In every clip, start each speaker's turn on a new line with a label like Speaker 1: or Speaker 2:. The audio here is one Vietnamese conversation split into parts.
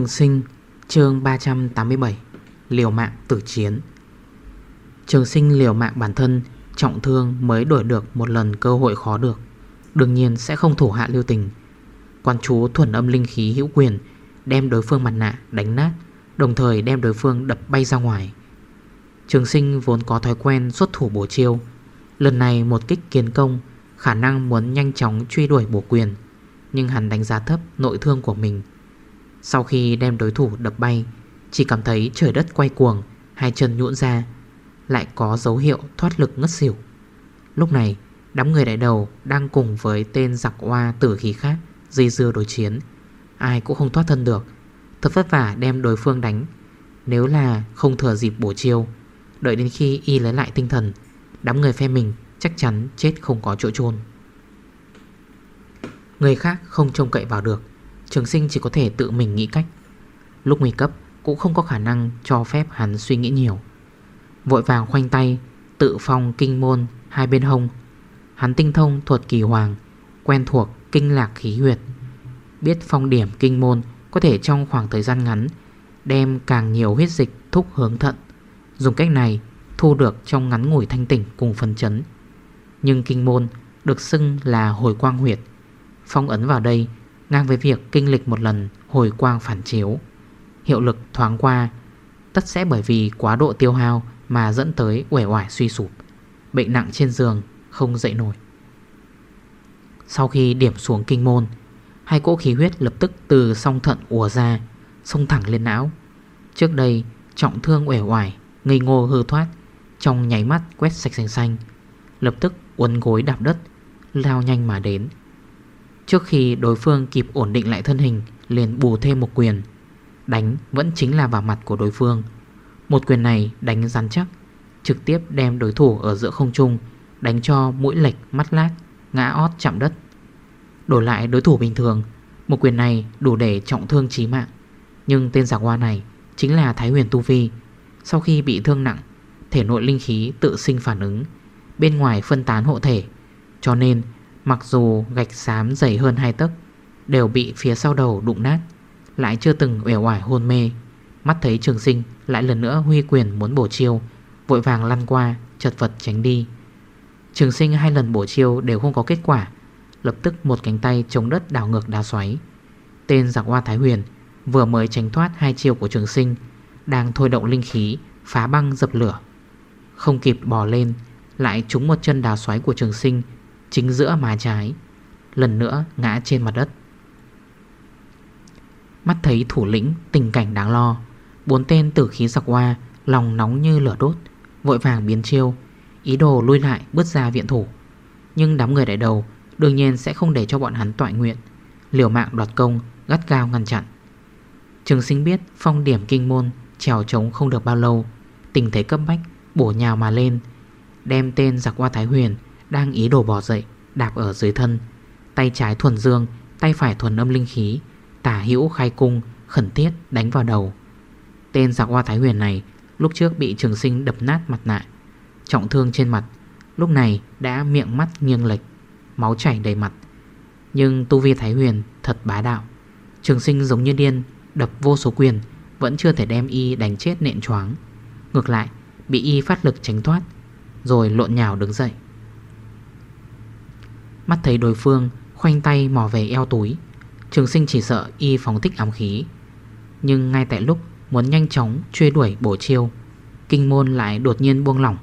Speaker 1: Trường sinh, chương 387 Liều mạng tử chiến. Trường sinh liều mạng bản thân, Trọng thương mới đổi được một lần cơ hội khó được. Đương nhiên sẽ không thủ hạ lưu tình. Quan chú thuần âm linh khí hữu quyền, Đem đối phương mặt nạ đánh nát, Đồng thời đem đối phương đập bay ra ngoài. Trường sinh vốn có thói quen xuất thủ bổ chiêu. Lần này một kích kiến công, Khả năng muốn nhanh chóng truy đuổi bổ quyền. Nhưng hắn đánh giá thấp nội thương của mình sau khi đem đối thủ đập bay, Chỉ cảm thấy trời đất quay cuồng, Hai chân nhũn ra, Lại có dấu hiệu thoát lực ngất xỉu. Lúc này, đám người đại đầu Đang cùng với tên giặc hoa tử khí khác Dây dưa đối chiến. Ai cũng không thoát thân được. Thật vất vả đem đối phương đánh. Nếu là không thừa dịp bổ chiêu, Đợi đến khi y lấy lại tinh thần, Đám người phe mình chắc chắn chết không có chỗ chôn. Người khác không trông cậy vào được. Trường sinh chỉ có thể tự mình nghĩ cách. Lúc nguy cấp, cũng không có khả năng cho phép hắn suy nghĩ nhiều. Vội vàng khoanh tay, Tự phong kinh môn hai bên hông. Hắn tinh thông thuật kỳ hoàng, Quen thuộc kinh lạc khí huyệt. Biết phong điểm kinh môn Có thể trong khoảng thời gian ngắn Đem càng nhiều huyết dịch thúc hướng thận. Dùng cách này thu được trong ngắn ngủi thanh tỉnh cùng phân chấn. Nhưng kinh môn được xưng là hồi quang huyệt. Phong ấn vào đây Ngang với việc kinh lịch một lần hồi quang phản chiếu. Hiệu lực thoáng qua, Tất sẽ bởi vì quá độ tiêu hao Mà dẫn tới uể oải suy sụp, Bệnh nặng trên giường Không dậy nổi. Sau khi điểm xuống kinh môn, Hai cỗ khí huyết lập tức từ song thận ùa ra, Xông thẳng lên não. Trước đây, trọng thương uể oải, Ngây ngô hư thoát, Trong nháy mắt quét sạch xanh xanh, Lập tức uốn gối đạp đất, Lao nhanh mà đến. Trước khi đối phương kịp ổn định lại thân hình, Liền bù thêm một quyền. Đánh vẫn chính là vào mặt của đối phương. Một quyền này đánh rắn chắc, Trực tiếp đem đối thủ ở giữa không trung, Đánh cho mũi lệch, mắt lát Ngã ót chạm đất. Đổi lại đối thủ bình thường, Một quyền này đủ để trọng thương chí mạng. Nhưng tên giả hoa này Chính là Thái huyền Tu Vi. Sau khi bị thương nặng, Thể nội linh khí tự sinh phản ứng, Bên ngoài phân tán hộ thể. Cho nên Mặc dù gạch xám dày hơn hai tấc, Đều bị phía sau đầu đụng nát, Lại chưa từng uể oải hôn mê. Mắt thấy trường sinh lại lần nữa huy quyền muốn bổ chiêu, Vội vàng lăn qua, Chật vật tránh đi. Trường sinh hai lần bổ chiêu đều không có kết quả, Lập tức một cánh tay chống đất đảo ngược đá xoáy. Tên giặc hoa Thái Huyền Vừa mới tránh thoát hai chiêu của trường sinh, Đang thôi động linh khí, Phá băng dập lửa. Không kịp bỏ lên, Lại trúng một chân đá xoáy của trường sinh Chính giữa má trái, Lần nữa ngã trên mặt đất. Mắt thấy thủ lĩnh tình cảnh đáng lo, Bốn tên tử khí giặc hoa Lòng nóng như lửa đốt, Vội vàng biến chiêu, Ý đồ lui lại bước ra viện thủ. Nhưng đám người đại đầu Đương nhiên sẽ không để cho bọn hắn tọa nguyện, Liều mạng đoạt công, Gắt gao ngăn chặn. Trường sinh biết phong điểm kinh môn Trèo trống không được bao lâu, Tình thế cấp bách bổ nhào mà lên, Đem tên giặc qua Thái Huyền đang ý đồ bò dậy, Đạp ở dưới thân. Tay trái thuần dương, Tay phải thuần âm linh khí. Tả hữu khai cung, Khẩn thiết đánh vào đầu. Tên giặc hoa thái huyền này Lúc trước bị trường sinh đập nát mặt nạ, Trọng thương trên mặt. Lúc này đã miệng mắt nghiêng lệch, Máu chảy đầy mặt. Nhưng tu vi thái huyền thật bá đạo. Trường sinh giống như điên, Đập vô số quyền, Vẫn chưa thể đem y đánh chết nện choáng. Ngược lại, bị y phát lực tránh thoát, Rồi lộn nhào đứng dậy. Mắt thấy đối phương khoanh tay mò về eo túi, Trường sinh chỉ sợ y phóng thích ám khí. Nhưng ngay tại lúc muốn nhanh chóng truy đuổi bổ chiêu, Kinh môn lại đột nhiên buông lỏng,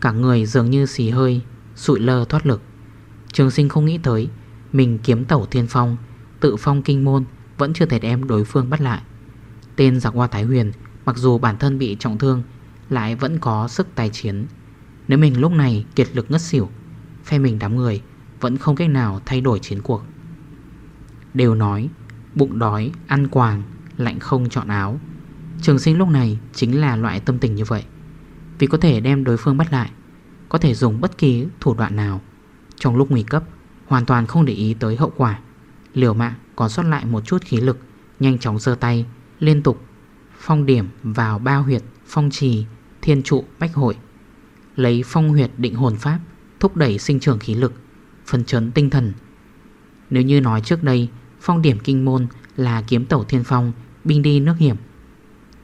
Speaker 1: Cả người dường như xì hơi, Sụi lơ thoát lực. Trường sinh không nghĩ tới, Mình kiếm tẩu thiên phong, Tự phong kinh môn Vẫn chưa thể đem đối phương bắt lại. Tên giặc hoa Thái Huyền, Mặc dù bản thân bị trọng thương, Lại vẫn có sức tài chiến. Nếu mình lúc này kiệt lực ngất xỉu, Phe mình đám người vẫn không cách nào thay đổi chiến cuộc. Đều nói Bụng đói, ăn quàng, lạnh không chọn áo. Trường sinh lúc này chính là loại tâm tình như vậy. Vì có thể đem đối phương bắt lại Có thể dùng bất kỳ thủ đoạn nào Trong lúc nguy cấp Hoàn toàn không để ý tới hậu quả. Liều mạng còn sót lại một chút khí lực Nhanh chóng dơ tay Liên tục phong điểm vào ba huyệt Phong trì, thiên trụ, bách hội. Lấy phong huyệt định hồn pháp Thúc đẩy sinh trưởng khí lực. Phần chấn tinh thần. Nếu như nói trước đây, Phong điểm kinh môn là kiếm tẩu thiên phong, Binh đi nước hiểm,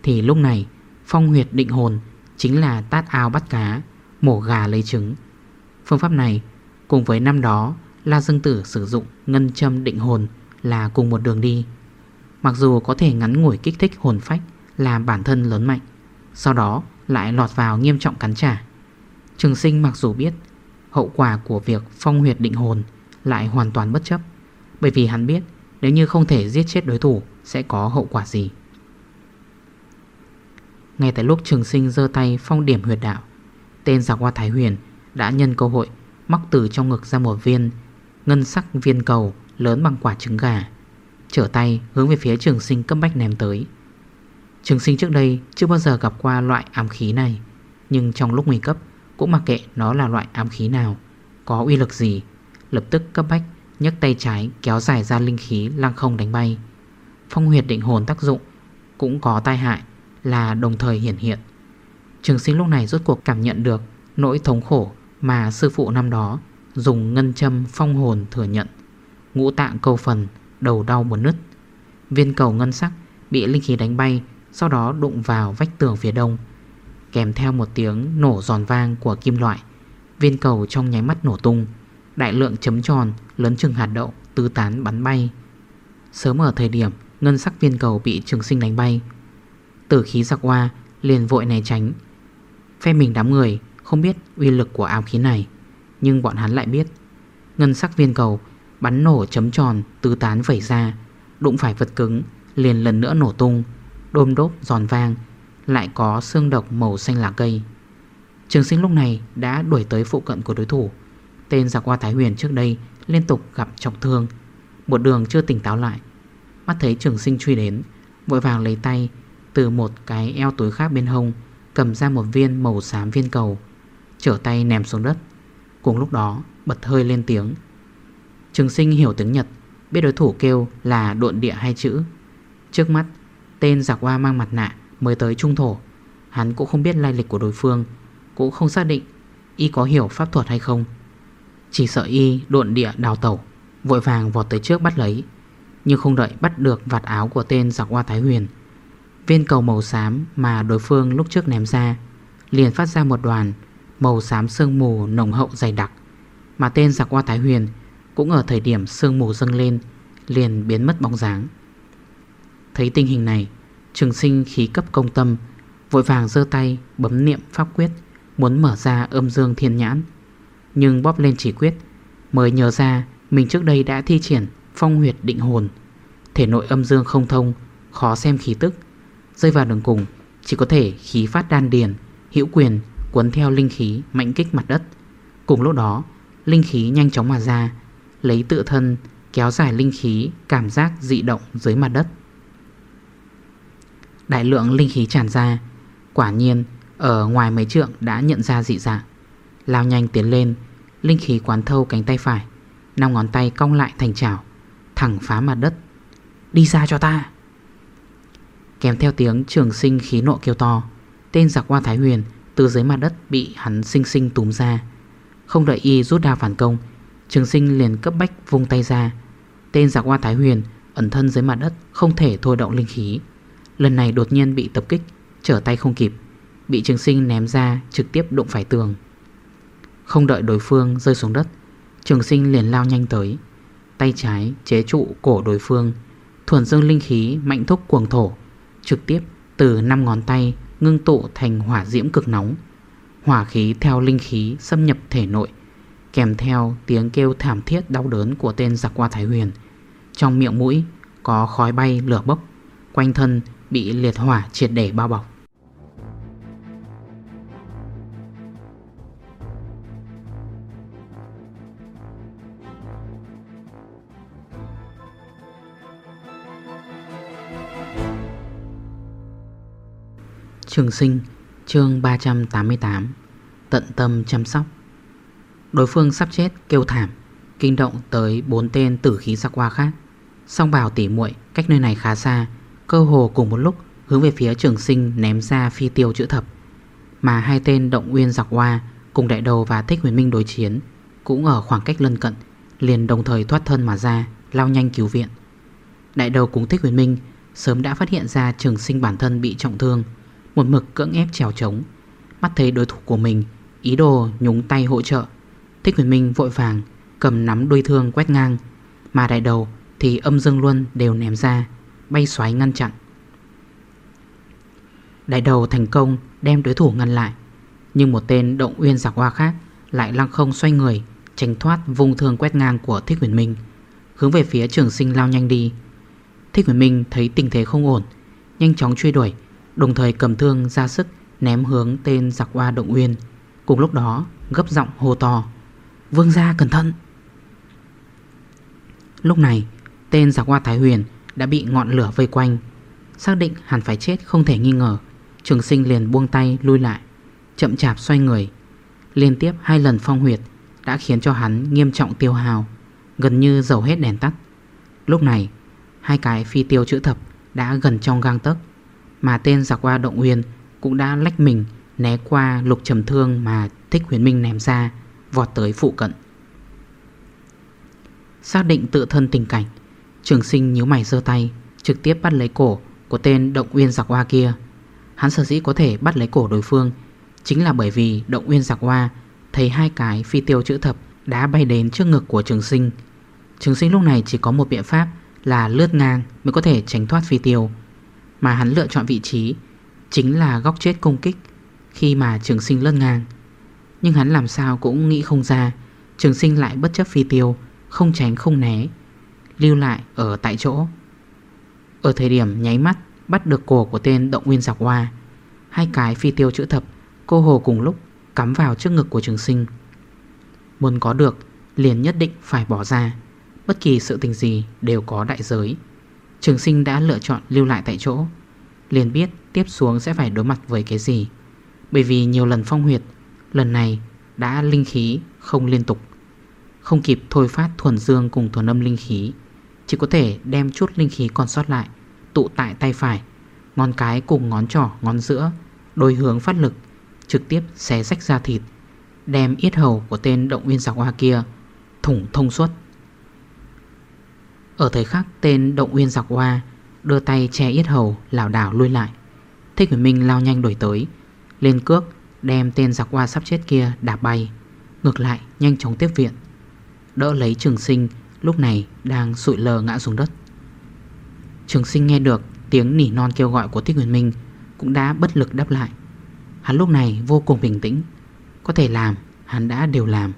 Speaker 1: Thì lúc này phong huyệt định hồn Chính là tát ao bắt cá, Mổ gà lấy trứng. Phương pháp này cùng với năm đó, La Dương Tử sử dụng ngân châm định hồn Là cùng một đường đi. Mặc dù có thể ngắn ngủi kích thích hồn phách Làm bản thân lớn mạnh, Sau đó lại lọt vào nghiêm trọng cắn trả. Trường sinh mặc dù biết Hậu quả của việc phong huyệt định hồn Lại hoàn toàn bất chấp. Bởi vì hắn biết nếu như không thể giết chết đối thủ Sẽ có hậu quả gì. Ngay tại lúc trường sinh dơ tay phong điểm huyệt đạo, Tên giặc hoa Thái Huyền Đã nhân cơ hội Móc từ trong ngực ra một viên Ngân sắc viên cầu lớn bằng quả trứng gà, Trở tay hướng về phía trường sinh cấp bách ném tới. Trường sinh trước đây chưa bao giờ gặp qua loại ám khí này, Nhưng trong lúc nguy cấp cũng mặc kệ nó là loại ám khí nào, Có uy lực gì, Lập tức cấp bách nhấc tay trái kéo dài ra linh khí lăng không đánh bay. Phong huyệt định hồn tác dụng Cũng có tai hại là đồng thời hiển hiện. Trường sinh lúc này rốt cuộc cảm nhận được Nỗi thống khổ mà sư phụ năm đó Dùng ngân châm phong hồn thừa nhận. Ngũ tạng câu phần, Đầu đau buồn nứt. Viên cầu ngân sắc bị linh khí đánh bay, Sau đó đụng vào vách tường phía đông. Kèm theo một tiếng nổ giòn vang của kim loại. Viên cầu trong nháy mắt nổ tung, Đại lượng chấm tròn lớn chừng hạt đậu, Tứ tán bắn bay. Sớm ở thời điểm, ngân sắc viên cầu bị trường sinh đánh bay. Tử khí giặc hoa liền vội né tránh. Phe mình đám người không biết uy lực của áo khí này, Nhưng bọn hắn lại biết. Ngân sắc viên cầu Bắn nổ chấm tròn, tứ tán vẩy ra, Đụng phải vật cứng Liền lần nữa nổ tung, Đôm đốp giòn vang lại có xương độc màu xanh lá cây. Trường sinh lúc này đã đuổi tới phụ cận của đối thủ. Tên giặc qua Thái Huyền trước đây Liên tục gặp trọng thương. Một đường chưa tỉnh táo lại. Mắt thấy trường sinh truy đến, Vội vàng lấy tay Từ một cái eo túi khác bên hông, Cầm ra một viên màu xám viên cầu, Trở tay ném xuống đất. Cùng lúc đó, bật hơi lên tiếng. Trường sinh hiểu tiếng Nhật, Biết đối thủ kêu là độn địa hai chữ. Trước mắt, Tên giặc hoa mang mặt nạ mới tới trung thổ. Hắn cũng không biết lai lịch của đối phương, Cũng không xác định Y có hiểu pháp thuật hay không. Chỉ sợ Y độn địa đào tẩu, Vội vàng vọt tới trước bắt lấy, Nhưng không đợi bắt được vạt áo của tên giặc hoa Thái Huyền. Viên cầu màu xám mà đối phương lúc trước ném ra, Liền phát ra một đoàn Màu xám sương mù nồng hậu dày đặc, Mà tên giặc hoa Thái Huyền Cũng ở thời điểm sương mù dâng lên, Liền biến mất bóng dáng. Thấy tình hình này Trường sinh khí cấp công tâm, Vội vàng dơ tay, bấm niệm pháp quyết, Muốn mở ra âm dương thiên nhãn. Nhưng bóp lên chỉ quyết, Mới nhớ ra mình trước đây đã thi triển Phong huyệt định hồn. Thể nội âm dương không thông, Khó xem khí tức. Rơi vào đường cùng, Chỉ có thể khí phát đan điền, Hữu quyền, cuốn theo linh khí mạnh kích mặt đất. Cùng lúc đó, Linh khí nhanh chóng mà ra, Lấy tự thân kéo dài linh khí, Cảm giác dị động dưới mặt đất. Đại lượng linh khí tràn ra. Quả nhiên, Ở ngoài mấy trượng đã nhận ra dị dạng. Lao nhanh tiến lên, Linh khí quán thâu cánh tay phải, Năm ngón tay cong lại thành chảo, Thẳng phá mặt đất. Đi ra cho ta! Kèm theo tiếng trường sinh khí nộ kêu to, Tên giặc qua Thái Huyền Từ dưới mặt đất bị hắn sinh sinh túm ra. Không đợi y rút đao phản công, Trường sinh liền cấp bách vung tay ra. Tên giặc qua Thái Huyền Ẩn thân dưới mặt đất không thể thôi động linh khí. Lần này đột nhiên bị tập kích, Trở tay không kịp. Bị trường sinh ném ra, trực tiếp đụng phải tường. Không đợi đối phương rơi xuống đất, Trường sinh liền lao nhanh tới. Tay trái chế trụ cổ đối phương, Thuần dương linh khí mạnh thúc cuồng thổ, Trực tiếp từ 5 ngón tay ngưng tụ thành hỏa diễm cực nóng. Hỏa khí theo linh khí xâm nhập thể nội, Kèm theo tiếng kêu thảm thiết đau đớn của tên giặc qua Thái Huyền. Trong miệng mũi có khói bay lửa bốc, Quanh thân bị liệt hỏa, triệt để bao bọc. Trường sinh, chương 388 Tận tâm chăm sóc Đối phương sắp chết, kêu thảm, Kinh động tới bốn tên tử khí giác qua khác Song bào tỉ muội cách nơi này khá xa Cơ hồ cùng một lúc, hướng về phía trường sinh ném ra phi tiêu chữ thập. Mà hai tên động nguyên dọc hoa Cùng đại đầu và thích huyền minh đối chiến Cũng ở khoảng cách lân cận, Liền đồng thời thoát thân mà ra, Lao nhanh cứu viện. Đại đầu cùng thích huyền minh Sớm đã phát hiện ra trường sinh bản thân bị trọng thương, Một mực cưỡng ép trèo trống. Mắt thấy đối thủ của mình Ý đồ nhúng tay hỗ trợ, Thích huyền minh vội vàng Cầm nắm đuôi thương quét ngang. Mà đại đầu thì âm dương luôn đều ném ra Bay xoáy ngăn chặn. Đại đầu thành công đem đối thủ ngăn lại, Nhưng một tên động uyên giặc hoa khác Lại lăng không xoay người, Tránh thoát vùng thương quét ngang của Thích Huyền Minh, Hướng về phía trường sinh lao nhanh đi. Thích Huyền Minh thấy tình thế không ổn, Nhanh chóng truy đuổi, Đồng thời cầm thương ra sức ném hướng tên giặc hoa động uyên Cùng lúc đó, gấp giọng hô to, Vương gia cẩn thận! Lúc này, Tên giặc hoa Thái Huyền đã bị ngọn lửa vây quanh. Xác định hẳn phải chết không thể nghi ngờ, Trường sinh liền buông tay lui lại, Chậm chạp xoay người. Liên tiếp hai lần phong huyệt Đã khiến cho hắn nghiêm trọng tiêu hào Gần như dầu hết đèn tắt. Lúc này, Hai cái phi tiêu chữ thập đã gần trong gang tấc, Mà tên giặc qua động huyền Cũng đã lách mình Né qua lục trầm thương mà thích huyền minh ném ra, Vọt tới phụ cận. Xác định tự thân tình cảnh Trường sinh nhíu mày dơ tay, Trực tiếp bắt lấy cổ của tên động uyên giặc hoa kia. Hắn sở dĩ có thể bắt lấy cổ đối phương Chính là bởi vì động uyên giặc hoa Thấy hai cái phi tiêu chữ thập Đã bay đến trước ngực của trường sinh. Trường sinh lúc này chỉ có một biện pháp Là lướt ngang mới có thể tránh thoát phi tiêu. Mà hắn lựa chọn vị trí Chính là góc chết công kích Khi mà trường sinh lướt ngang. Nhưng hắn làm sao cũng nghĩ không ra, Trường sinh lại bất chấp phi tiêu, Không tránh không né. Lưu lại ở tại chỗ. Ở thời điểm nháy mắt Bắt được cổ của tên động nguyên giặc hoa Hai cái phi tiêu chữ thập Cô hồ cùng lúc cắm vào trước ngực của trường sinh. Muốn có được, Liền nhất định phải bỏ ra, Bất kỳ sự tình gì đều có đại giới. Trường sinh đã lựa chọn lưu lại tại chỗ, Liền biết tiếp xuống sẽ phải đối mặt với cái gì, Bởi vì nhiều lần phong huyệt, Lần này đã linh khí không liên tục, Không kịp thôi phát thuần dương cùng thuần âm linh khí. Chỉ có thể đem chút linh khí còn sót lại, Tụ tại tay phải. Ngón cái cùng ngón trỏ, ngón giữa, Đôi hướng phát lực, Trực tiếp xé rách ra thịt. Đem yết hầu của tên động viên giặc hoa kia Thủng thông suốt. Ở thời khắc tên động viên giặc hoa Đưa tay che yết hầu, lảo đảo lui lại, Thích Huyền Minh lao nhanh đổi tới, Lên cước đem tên giặc hoa sắp chết kia đạp bay, Ngược lại nhanh chóng tiếp viện. Đỡ lấy trường sinh Lúc này đang sụi lờ ngã xuống đất. Trường sinh nghe được tiếng nỉ non kêu gọi của Thích Huyền Minh Cũng đã bất lực đáp lại. Hắn lúc này vô cùng bình tĩnh. Có thể làm, hắn đã đều làm.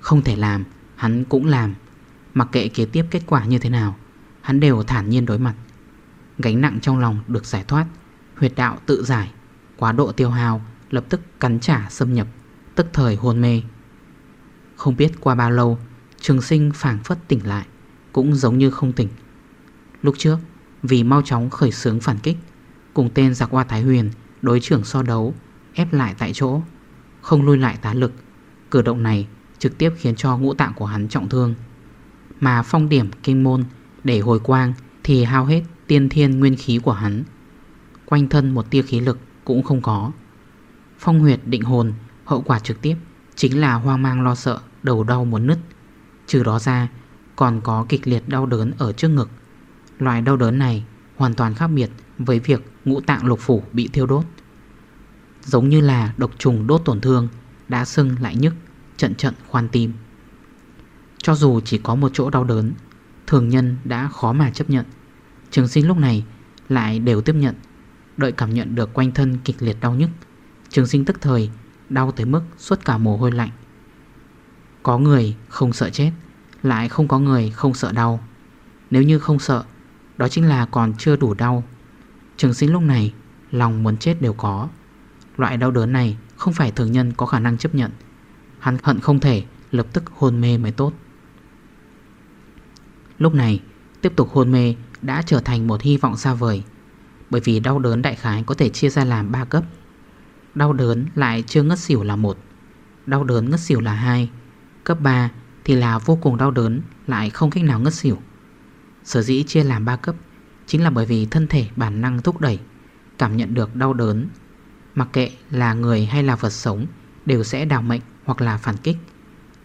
Speaker 1: Không thể làm, hắn cũng làm. Mặc kệ kế tiếp kết quả như thế nào, Hắn đều thản nhiên đối mặt. Gánh nặng trong lòng được giải thoát, Huyệt đạo tự giải, Quá độ tiêu hào lập tức cắn trả xâm nhập, Tức thời hôn mê. Không biết qua bao lâu Trường sinh phản phất tỉnh lại, Cũng giống như không tỉnh. Lúc trước, vì mau chóng khởi xướng phản kích, Cùng tên giặc hoa Thái Huyền Đối trưởng so đấu, Ép lại tại chỗ, Không lui lại tá lực. Cử động này trực tiếp khiến cho ngũ tạng của hắn trọng thương. Mà phong điểm kinh môn Để hồi quang Thì hao hết tiên thiên nguyên khí của hắn. Quanh thân một tia khí lực Cũng không có. Phong huyệt định hồn, Hậu quả trực tiếp Chính là hoang mang lo sợ, Đầu đau muốn nứt. Trừ đó ra Còn có kịch liệt đau đớn ở trước ngực Loại đau đớn này hoàn toàn khác biệt với việc ngũ tạng lục phủ bị thiêu đốt. Giống như là độc trùng đốt tổn thương, đã sưng lại nhức, trận trận khoan tim. Cho dù chỉ có một chỗ đau đớn, thường nhân đã khó mà chấp nhận. Trường sinh lúc này lại đều tiếp nhận, đợi cảm nhận được quanh thân kịch liệt đau nhức. Trường sinh tức thời đau tới mức suốt cả mồ hôi lạnh. Có người không sợ chết, lại không có người không sợ đau. Nếu như không sợ đó chính là còn chưa đủ đau. Trường sinh lúc này Lòng muốn chết đều có. Loại đau đớn này không phải thường nhân có khả năng chấp nhận. Hắn hận không thể Lập tức hôn mê mới tốt. Lúc này Tiếp tục hôn mê Đã trở thành một hy vọng xa vời Bởi vì đau đớn đại khái có thể chia ra làm 3 cấp. Đau đớn lại chưa ngất xỉu là một Đau đớn ngất xỉu là 2 Cấp 3 thì là vô cùng đau đớn, Lại không cách nào ngất xỉu. Sở dĩ chia làm 3 cấp Chính là bởi vì thân thể bản năng thúc đẩy, Cảm nhận được đau đớn. Mặc kệ là người hay là vật sống Đều sẽ đào mệnh hoặc là phản kích.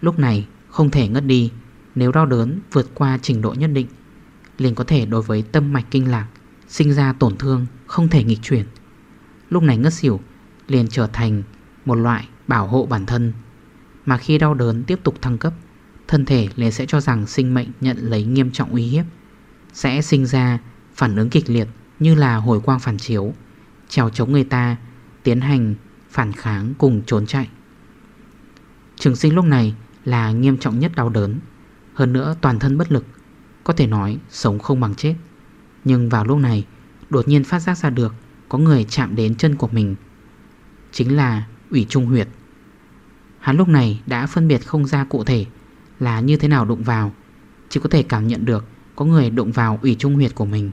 Speaker 1: Lúc này không thể ngất đi, Nếu đau đớn vượt qua trình độ nhất định, liền có thể đối với tâm mạch kinh lạc Sinh ra tổn thương không thể nghịch chuyển. Lúc này ngất xỉu liền trở thành một loại bảo hộ bản thân. Mà khi đau đớn tiếp tục thăng cấp, Thân thể liền sẽ cho rằng sinh mệnh nhận lấy nghiêm trọng uy hiếp. Sẽ sinh ra phản ứng kịch liệt như là hồi quang phản chiếu, Trèo chống người ta, Tiến hành phản kháng cùng trốn chạy. Trường sinh lúc này là nghiêm trọng nhất đau đớn. Hơn nữa toàn thân bất lực, Có thể nói sống không bằng chết. Nhưng vào lúc này, Đột nhiên phát giác ra được Có người chạm đến chân của mình. Chính là ủy trung huyệt. Hắn lúc này đã phân biệt không ra cụ thể Là như thế nào đụng vào, Chỉ có thể cảm nhận được Có người đụng vào ủy trung huyệt của mình.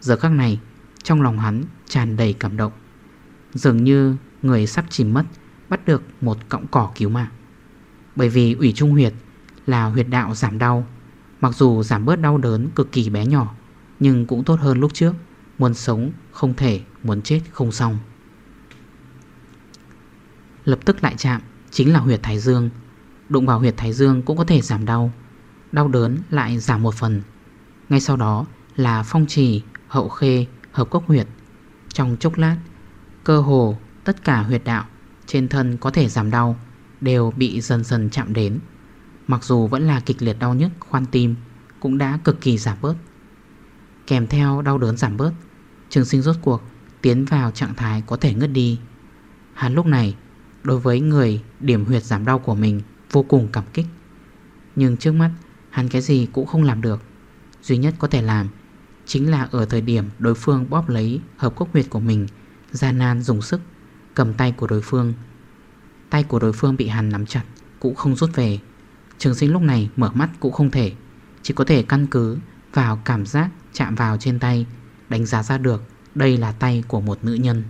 Speaker 1: Giờ khắc này, Trong lòng hắn tràn đầy cảm động. Dường như người sắp chìm mất, Bắt được một cọng cỏ cứu mạng. Bởi vì ủy trung huyệt Là huyệt đạo giảm đau, Mặc dù giảm bớt đau đớn cực kỳ bé nhỏ, Nhưng cũng tốt hơn lúc trước, Muốn sống không thể, Muốn chết không xong. Lập tức lại chạm Chính là huyệt thái dương. Đụng vào huyệt thái dương cũng có thể giảm đau. Đau đớn lại giảm một phần. Ngay sau đó là phong trì Hậu khê, hợp cốc huyệt. Trong chốc lát Cơ hồ tất cả huyệt đạo Trên thân có thể giảm đau Đều bị dần dần chạm đến. Mặc dù vẫn là kịch liệt đau nhất, khoan tim Cũng đã cực kỳ giảm bớt. Kèm theo đau đớn giảm bớt Trường sinh rốt cuộc Tiến vào trạng thái có thể ngất đi. Hắn lúc này Đối với người điểm huyệt giảm đau của mình Vô cùng cảm kích. Nhưng trước mắt, hắn cái gì cũng không làm được. Duy nhất có thể làm Chính là ở thời điểm đối phương bóp lấy hợp cốc huyệt của mình, Gian nan dùng sức, Cầm tay của đối phương. Tay của đối phương bị hắn nắm chặt, Cũng không rút về. Trường sinh lúc này mở mắt cũng không thể, Chỉ có thể căn cứ vào cảm giác chạm vào trên tay, Đánh giá ra được đây là tay của một nữ nhân.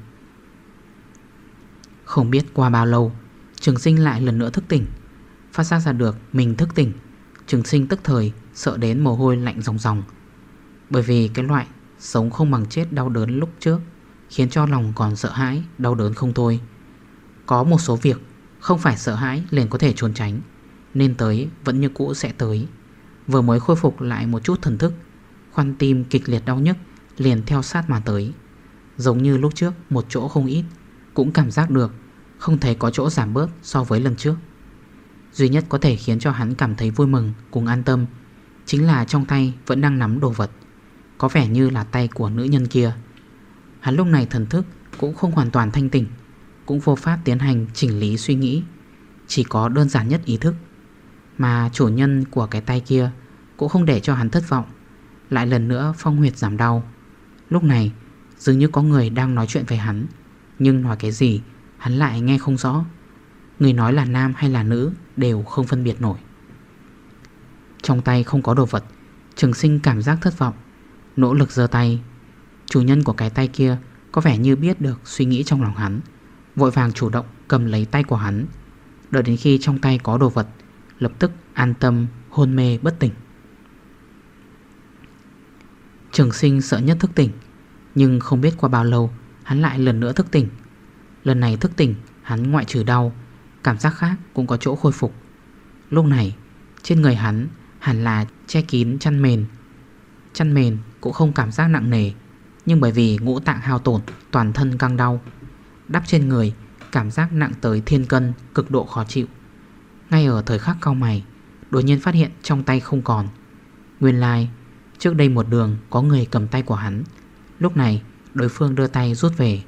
Speaker 1: Không biết qua bao lâu, Trường sinh lại lần nữa thức tỉnh. Phát giác ra được mình thức tỉnh, Trường sinh tức thời sợ đến mồ hôi lạnh ròng ròng. Bởi vì cái loại sống không bằng chết đau đớn lúc trước Khiến cho lòng còn sợ hãi, Đau đớn không thôi. Có một số việc không phải sợ hãi liền có thể trốn tránh, Nên tới vẫn như cũ sẽ tới. Vừa mới khôi phục lại một chút thần thức, Khoan tim kịch liệt đau nhức Liền theo sát mà tới. Giống như lúc trước một chỗ không ít, Cũng cảm giác được không thấy có chỗ giảm bớt so với lần trước. Duy nhất có thể khiến cho hắn cảm thấy vui mừng Cùng an tâm Chính là trong tay vẫn đang nắm đồ vật, Có vẻ như là tay của nữ nhân kia. Hắn lúc này thần thức cũng không hoàn toàn thanh tỉnh, Cũng vô pháp tiến hành chỉnh lý suy nghĩ, Chỉ có đơn giản nhất ý thức. Mà chủ nhân của cái tay kia Cũng không để cho hắn thất vọng, Lại lần nữa phong huyệt giảm đau. Lúc này dường như có người đang nói chuyện với hắn, Nhưng nói cái gì Hắn lại nghe không rõ. Người nói là nam hay là nữ Đều không phân biệt nổi. Trong tay không có đồ vật, Trường sinh cảm giác thất vọng, Nỗ lực giơ tay. Chủ nhân của cái tay kia Có vẻ như biết được suy nghĩ trong lòng hắn, Vội vàng chủ động cầm lấy tay của hắn. Đợi đến khi trong tay có đồ vật, Lập tức an tâm, hôn mê bất tỉnh. Trường sinh sợ nhất thức tỉnh, Nhưng không biết qua bao lâu, Hắn lại lần nữa thức tỉnh. Lần này thức tỉnh hắn ngoại trừ đau Cảm giác khác cũng có chỗ khôi phục. Lúc này trên người hắn hẳn là che kín chăn mền. Chăn mền cũng không cảm giác nặng nề Nhưng bởi vì ngũ tạng hao tổn Toàn thân căng đau Đắp trên người Cảm giác nặng tới thiên cân Cực độ khó chịu. Ngay ở thời khắc cao mày Đột nhiên phát hiện trong tay không còn. Nguyên lai like, Trước đây một đường có người cầm tay của hắn. Lúc này đối phương đưa tay rút về.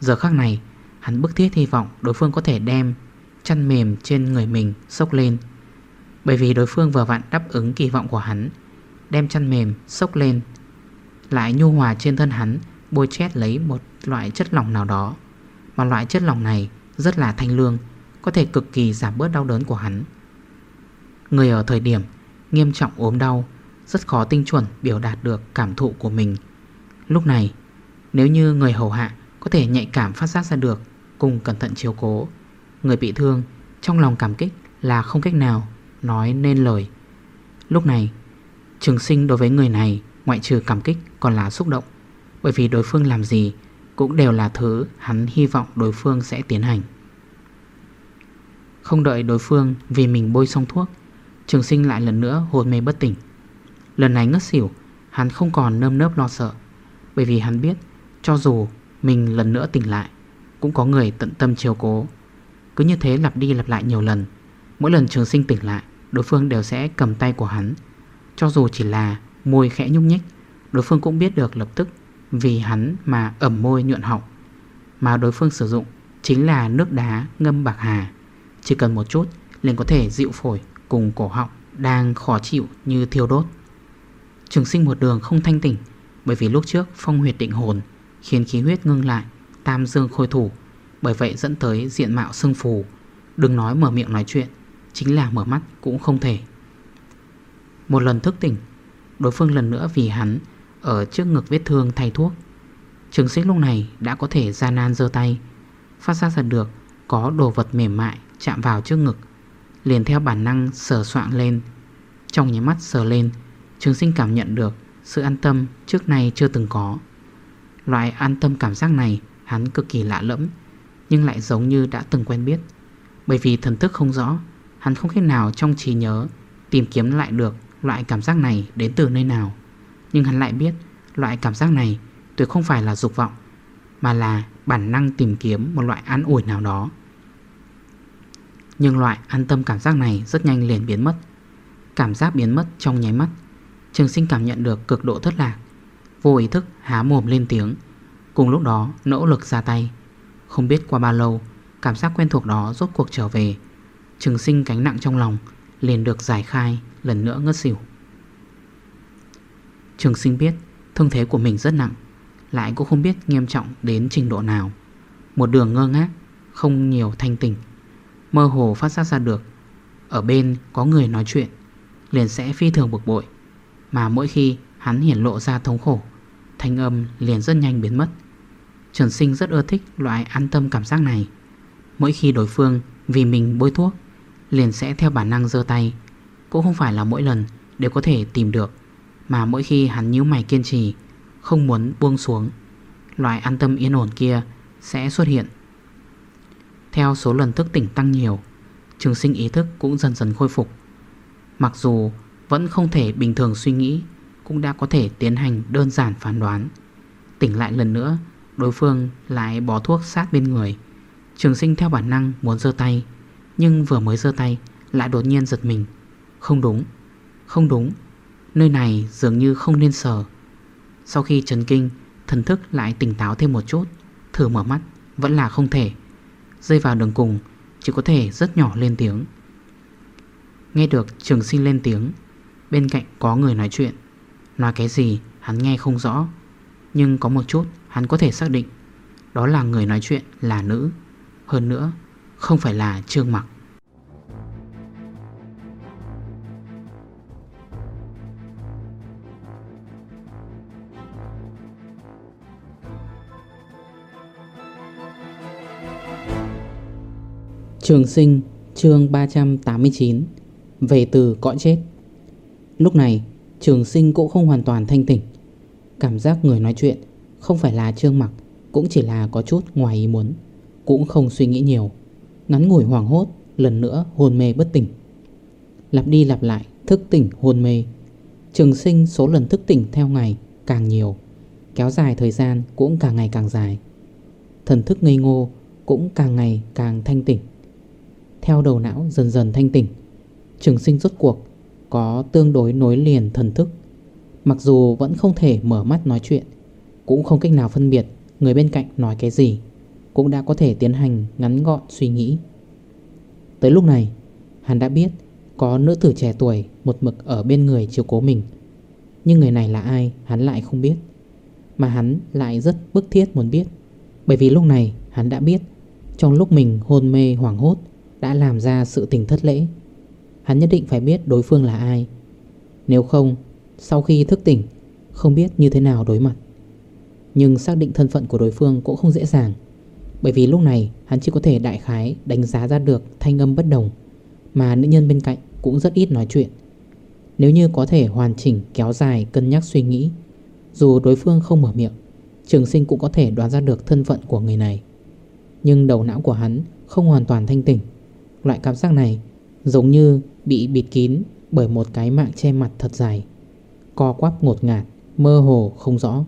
Speaker 1: Giờ khắc này, Hắn bức thiết hy vọng đối phương có thể đem Chăn mềm trên người mình sốc lên. Bởi vì đối phương vừa vặn đáp ứng kỳ vọng của hắn, Đem chăn mềm sốc lên, Lại nhu hòa trên thân hắn, Bôi chét lấy một loại chất lỏng nào đó. Mà loại chất lỏng này Rất là thanh lương, Có thể cực kỳ giảm bớt đau đớn của hắn. Người ở thời điểm Nghiêm trọng ốm đau, Rất khó tinh chuẩn biểu đạt được cảm thụ của mình. Lúc này, nếu như người hầu hạ có thể nhạy cảm phát giác ra được, Cùng cẩn thận chiếu cố. Người bị thương, trong lòng cảm kích là không cách nào nói nên lời. Lúc này, Trường sinh đối với người này, Ngoại trừ cảm kích còn là xúc động, Bởi vì đối phương làm gì Cũng đều là thứ hắn hy vọng đối phương sẽ tiến hành. Không đợi đối phương vì mình bôi xong thuốc, Trường sinh lại lần nữa hồn mê bất tỉnh. Lần này ngất xỉu, Hắn không còn nơm nớp lo sợ, Bởi vì hắn biết Cho dù mình lần nữa tỉnh lại. Cũng có người tận tâm chiều cố. Cứ như thế lặp đi lặp lại nhiều lần, Mỗi lần trường sinh tỉnh lại, Đối phương đều sẽ cầm tay của hắn. Cho dù chỉ là môi khẽ nhúc nhích, Đối phương cũng biết được lập tức Vì hắn mà ẩm môi nhuận họng. Mà đối phương sử dụng Chính là nước đá ngâm bạc hà. Chỉ cần một chút, liền có thể dịu phổi Cùng cổ họng đang khó chịu như thiêu đốt. Trường sinh một đường không thanh tỉnh, Bởi vì lúc trước phong huyệt định hồn Khiến khí huyết ngưng lại, Tam dương khôi thủ. Bởi vậy dẫn tới diện mạo sưng phù. Đừng nói mở miệng nói chuyện, Chính là mở mắt cũng không thể. Một lần thức tỉnh, Đối phương lần nữa vì hắn Ở trước ngực vết thương thay thuốc. Trường sinh lúc này đã có thể ra nan dơ tay, Phát ra dần được Có đồ vật mềm mại chạm vào trước ngực, Liền theo bản năng sờ soạn lên. Trong nhé mắt sờ lên, Trường sinh cảm nhận được Sự an tâm trước nay chưa từng có. Loại an tâm cảm giác này, Hắn cực kỳ lạ lẫm, Nhưng lại giống như đã từng quen biết. Bởi vì thần thức không rõ, Hắn không cách nào trong trí nhớ Tìm kiếm lại được loại cảm giác này đến từ nơi nào. Nhưng hắn lại biết, Loại cảm giác này tuyệt không phải là dục vọng, Mà là bản năng tìm kiếm một loại an ủi nào đó. Nhưng loại an tâm cảm giác này rất nhanh liền biến mất. Cảm giác biến mất trong nháy mắt, Trường sinh cảm nhận được cực độ thất lạc. Vô ý thức há mồm lên tiếng. Cùng lúc đó, nỗ lực ra tay. Không biết qua bao lâu, Cảm giác quen thuộc đó rốt cuộc trở về. Trường sinh cánh nặng trong lòng, Liền được giải khai, lần nữa ngất xỉu. Trường sinh biết Thương thế của mình rất nặng, Lại cũng không biết nghiêm trọng đến trình độ nào. Một đường ngơ ngác, Không nhiều thanh tình Mơ hồ phát giác ra được, Ở bên có người nói chuyện, Liền sẽ phi thường bực bội. Mà mỗi khi hắn hiển lộ ra thống khổ Thanh âm liền rất nhanh biến mất. Trần sinh rất ưa thích loại an tâm cảm giác này. Mỗi khi đối phương vì mình bôi thuốc, Liền sẽ theo bản năng dơ tay. Cũng không phải là mỗi lần đều có thể tìm được, Mà mỗi khi hắn nhíu mày kiên trì, Không muốn buông xuống, Loại an tâm yên ổn kia sẽ xuất hiện. Theo số lần thức tỉnh tăng nhiều, Trường sinh ý thức cũng dần dần khôi phục. Mặc dù vẫn không thể bình thường suy nghĩ cũng đã có thể tiến hành đơn giản phán đoán. Tỉnh lại lần nữa Đối phương lại bỏ thuốc sát bên người. Trường sinh theo bản năng muốn dơ tay Nhưng vừa mới dơ tay Lại đột nhiên giật mình. Không đúng, không đúng Nơi này dường như không nên sờ. Sau khi chấn kinh Thần thức lại tỉnh táo thêm một chút Thử mở mắt vẫn là không thể. Rơi vào đường cùng Chỉ có thể rất nhỏ lên tiếng. Nghe được trường sinh lên tiếng Bên cạnh có người nói chuyện. Nói cái gì, hắn nghe không rõ. Nhưng có một chút, hắn có thể xác định. Đó là người nói chuyện là nữ. Hơn nữa, không phải là Trương Mặc. Trường sinh, chương 389 Về từ cõi chết. Lúc này trường sinh cũng không hoàn toàn thanh tỉnh. Cảm giác người nói chuyện Không phải là trương mặc, Cũng chỉ là có chút ngoài ý muốn, Cũng không suy nghĩ nhiều. Ngắn ngủi hoảng hốt, Lần nữa hôn mê bất tỉnh. Lặp đi lặp lại, thức tỉnh, hôn mê. Trường sinh số lần thức tỉnh theo ngày càng nhiều, Kéo dài thời gian cũng càng ngày càng dài. Thần thức ngây ngô cũng càng ngày càng thanh tỉnh. Theo đầu não dần dần thanh tỉnh, Trường sinh rốt cuộc có tương đối nối liền thần thức. Mặc dù vẫn không thể mở mắt nói chuyện, Cũng không cách nào phân biệt người bên cạnh nói cái gì, Cũng đã có thể tiến hành ngắn gọn suy nghĩ. Tới lúc này, Hắn đã biết có nữ tử trẻ tuổi một mực ở bên người chiều cố mình. Nhưng người này là ai, hắn lại không biết. Mà hắn lại rất bức thiết muốn biết. Bởi vì lúc này, hắn đã biết Trong lúc mình hôn mê hoảng hốt Đã làm ra sự tình thất lễ. Hắn nhất định phải biết đối phương là ai. Nếu không, Sau khi thức tỉnh, Không biết như thế nào đối mặt. Nhưng xác định thân phận của đối phương cũng không dễ dàng, Bởi vì lúc này hắn chỉ có thể đại khái đánh giá ra được thanh âm bất đồng, Mà nữ nhân bên cạnh cũng rất ít nói chuyện. Nếu như có thể hoàn chỉnh kéo dài cân nhắc suy nghĩ, Dù đối phương không mở miệng, Trường sinh cũng có thể đoán ra được thân phận của người này. Nhưng đầu não của hắn không hoàn toàn thanh tỉnh, Loại cảm giác này giống như bị bịt kín bởi một cái mạng che mặt thật dài. Co quắp ngột ngạt, mơ hồ không rõ.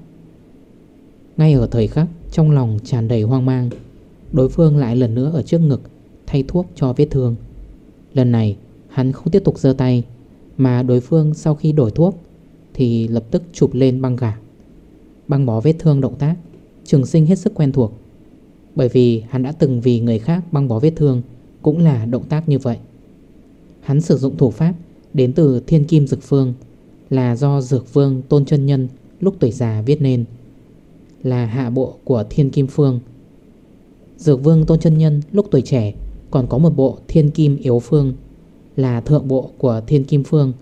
Speaker 1: Ngay ở thời khắc trong lòng tràn đầy hoang mang Đối phương lại lần nữa ở trước ngực Thay thuốc cho vết thương. Lần này hắn không tiếp tục giơ tay Mà đối phương sau khi đổi thuốc Thì lập tức chụp lên băng gạc. Băng bó vết thương động tác Trường sinh hết sức quen thuộc. Bởi vì hắn đã từng vì người khác băng bó vết thương Cũng là động tác như vậy. Hắn sử dụng thủ pháp Đến từ thiên kim dực phương, Là do dược vương tôn chân nhân Lúc tuổi già viết nên, Là hạ bộ của thiên kim phương. Dược vương tôn chân nhân lúc tuổi trẻ Còn có một bộ thiên kim yếu phương, Là thượng bộ của thiên kim phương.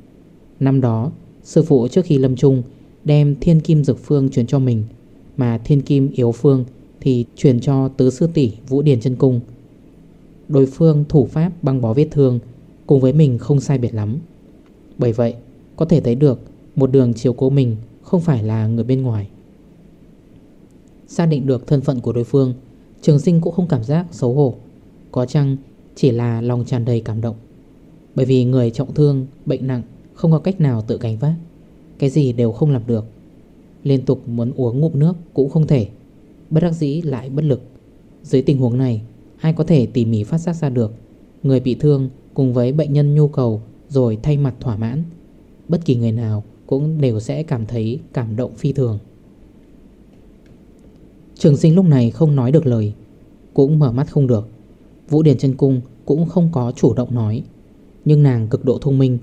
Speaker 1: Năm đó, Sư phụ trước khi lâm trung Đem thiên kim dược phương truyền cho mình, Mà thiên kim yếu phương Thì truyền cho tứ sư tỷ Vũ Điền chân Cung. Đối phương thủ pháp băng bó vết thương Cùng với mình không sai biệt lắm. Bởi vậy có thể thấy được Một đường chiều cố mình không phải là người bên ngoài. Xác định được thân phận của đối phương Trường sinh cũng không cảm giác xấu hổ. Có chăng chỉ là lòng tràn đầy cảm động? Bởi vì người trọng thương, bệnh nặng Không có cách nào tự gánh vác. Cái gì đều không làm được. Liên tục muốn uống ngụm nước cũng không thể. Bất đắc dĩ lại bất lực. Dưới tình huống này Ai có thể tỉ mỉ phát giác ra được Người bị thương cùng với bệnh nhân nhu cầu, Rồi thay mặt thỏa mãn, Bất kỳ người nào cũng đều sẽ cảm thấy cảm động phi thường. Trường sinh lúc này không nói được lời, Cũng mở mắt không được. Vũ Điển chân Cung cũng không có chủ động nói, Nhưng nàng cực độ thông minh,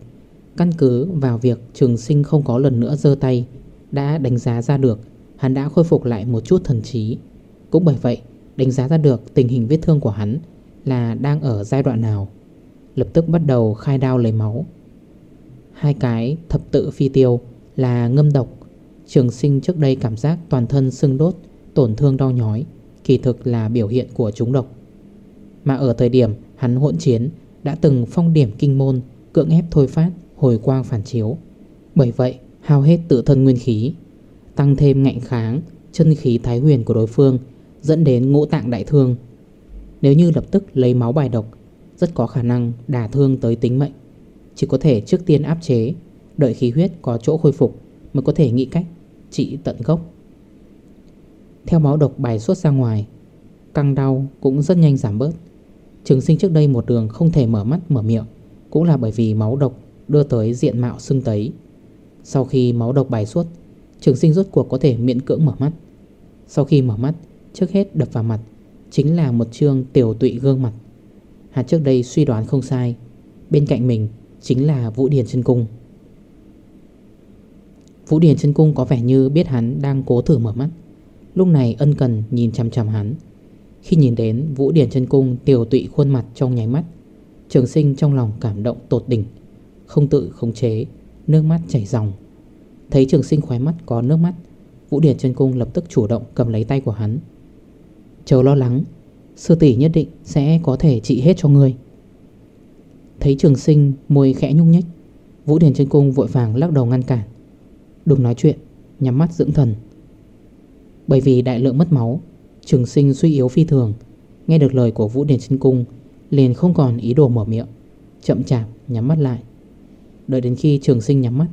Speaker 1: Căn cứ vào việc trường sinh không có lần nữa dơ tay, Đã đánh giá ra được, Hắn đã khôi phục lại một chút thần trí. Cũng bởi vậy, đánh giá ra được tình hình vết thương của hắn Là đang ở giai đoạn nào. Lập tức bắt đầu khai đao lấy máu. Hai cái thập tự phi tiêu là ngâm độc. Trường sinh trước đây cảm giác toàn thân sưng đốt, Tổn thương đau nhói, Kỳ thực là biểu hiện của chúng độc. Mà ở thời điểm hắn hỗn chiến, Đã từng phong điểm kinh môn, Cưỡng ép thôi phát, hồi quang phản chiếu. Bởi vậy, hao hết tự thân nguyên khí, Tăng thêm ngạnh kháng, Chân khí thái huyền của đối phương, Dẫn đến ngũ tạng đại thương. Nếu như lập tức lấy máu bài độc rất có khả năng đả thương tới tính mệnh. Chỉ có thể trước tiên áp chế, Đợi khí huyết có chỗ khôi phục Mới có thể nghĩ cách trị tận gốc. Theo máu độc bài xuất ra ngoài, Căng đau cũng rất nhanh giảm bớt. Trường sinh trước đây một đường không thể mở mắt, mở miệng, Cũng là bởi vì máu độc đưa tới diện mạo sưng tấy. Sau khi máu độc bài xuất, Trường sinh rốt cuộc có thể miễn cưỡng mở mắt. Sau khi mở mắt, Trước hết đập vào mặt Chính là một chương tiểu tụy gương mặt. Hắn trước đây suy đoán không sai. Bên cạnh mình chính là Vũ Điền chân Cung. Vũ Điền chân Cung có vẻ như biết hắn đang cố thử mở mắt. Lúc này ân cần nhìn chằm chằm hắn. Khi nhìn đến Vũ Điền chân Cung tiểu tụy khuôn mặt trong nháy mắt, Trường sinh trong lòng cảm động tột đỉnh. Không tự khống chế, Nước mắt chảy ròng Thấy trường sinh khoái mắt có nước mắt, Vũ Điển chân Cung lập tức chủ động cầm lấy tay của hắn. Chờ lo lắng Sư tỷ nhất định sẽ có thể trị hết cho ngươi Thấy trường sinh môi khẽ nhung nhích, Vũ Điển trên Cung vội vàng lắc đầu ngăn cản. Đừng nói chuyện, Nhắm mắt dưỡng thần. Bởi vì đại lượng mất máu, Trường sinh suy yếu phi thường, Nghe được lời của Vũ Điển trên Cung Liền không còn ý đồ mở miệng, Chậm chạp nhắm mắt lại. Đợi đến khi trường sinh nhắm mắt,